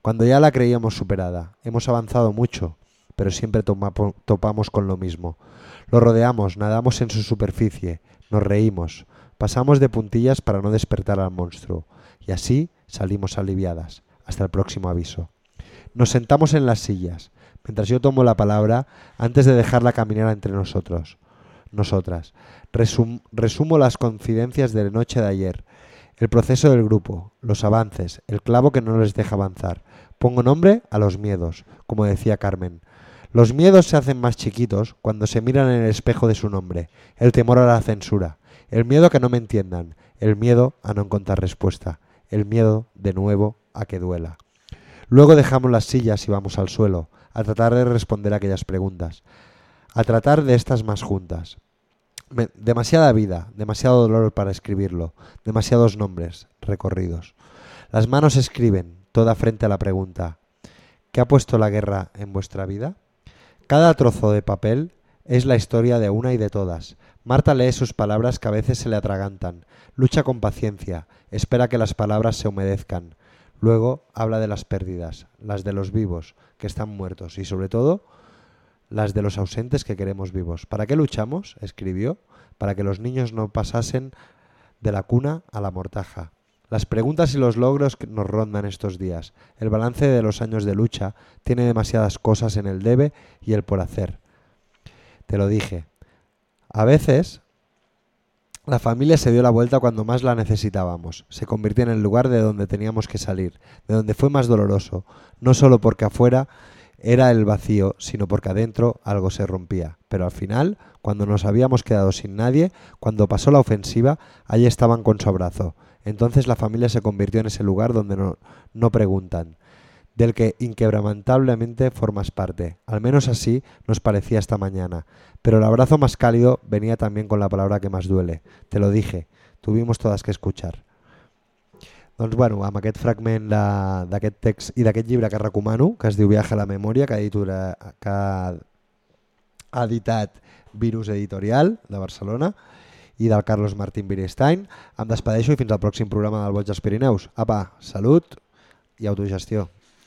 Cuando ya la creíamos superada, hemos avanzado mucho, pero siempre topamos con lo mismo. Lo rodeamos, nadamos en su superficie, nos reímos, pasamos de puntillas para no despertar al monstruo, y así salimos aliviadas. Hasta el próximo aviso. Nos sentamos en las sillas, mientras yo tomo la palabra antes de dejarla caminar entre nosotros, nosotras. resumo las confidencias de la noche de ayer, el proceso del grupo, los avances, el clavo que no les deja avanzar. Pongo nombre a los miedos, como decía Carmen. Los miedos se hacen más chiquitos cuando se miran en el espejo de su nombre, el temor a la censura, el miedo a que no me entiendan, el miedo a no encontrar respuesta, el miedo, de nuevo, a que duela. Luego dejamos las sillas y vamos al suelo, a tratar de responder aquellas preguntas, a tratar de estas más juntas. demasiada vida, demasiado dolor para escribirlo, demasiados nombres recorridos. Las manos escriben, toda frente a la pregunta, ¿qué ha puesto la guerra en vuestra vida? Cada trozo de papel es la historia de una y de todas. Marta lee sus palabras que a veces se le atragantan, lucha con paciencia, espera que las palabras se humedezcan, Luego habla de las pérdidas, las de los vivos, que están muertos, y sobre todo las de los ausentes que queremos vivos. ¿Para qué luchamos? escribió, para que los niños no pasasen de la cuna a la mortaja. Las preguntas y los logros que nos rondan estos días. El balance de los años de lucha tiene demasiadas cosas en el debe y el por hacer. Te lo dije. A veces la familia se dio la vuelta cuando más la necesitábamos. Se convirtió en el lugar de donde teníamos que salir, de donde fue más doloroso, no solo porque afuera era el vacío, sino porque adentro algo se rompía. Pero al final, cuando nos habíamos quedado sin nadie, cuando pasó la ofensiva, allí estaban con su abrazo. Entonces la familia se convirtió en ese lugar donde no, no preguntan, del que inquebrantablemente formas parte. Al menos así nos parecía esta mañana. Pero el abrazo más cálido venía también con la palabra que más duele. Te lo dije, tuvimos todas que escuchar. Doncs, bueno, amb aquest fragment d'aquest text i d'aquest llibre que recomano, que es diu Viaje a la memòria, que, editora, que ha editat Virus Editorial de Barcelona i del Carlos Martín Birestein, em despedeixo i fins al pròxim programa del Boig dels Pirineus. Apa, salut i autogestió.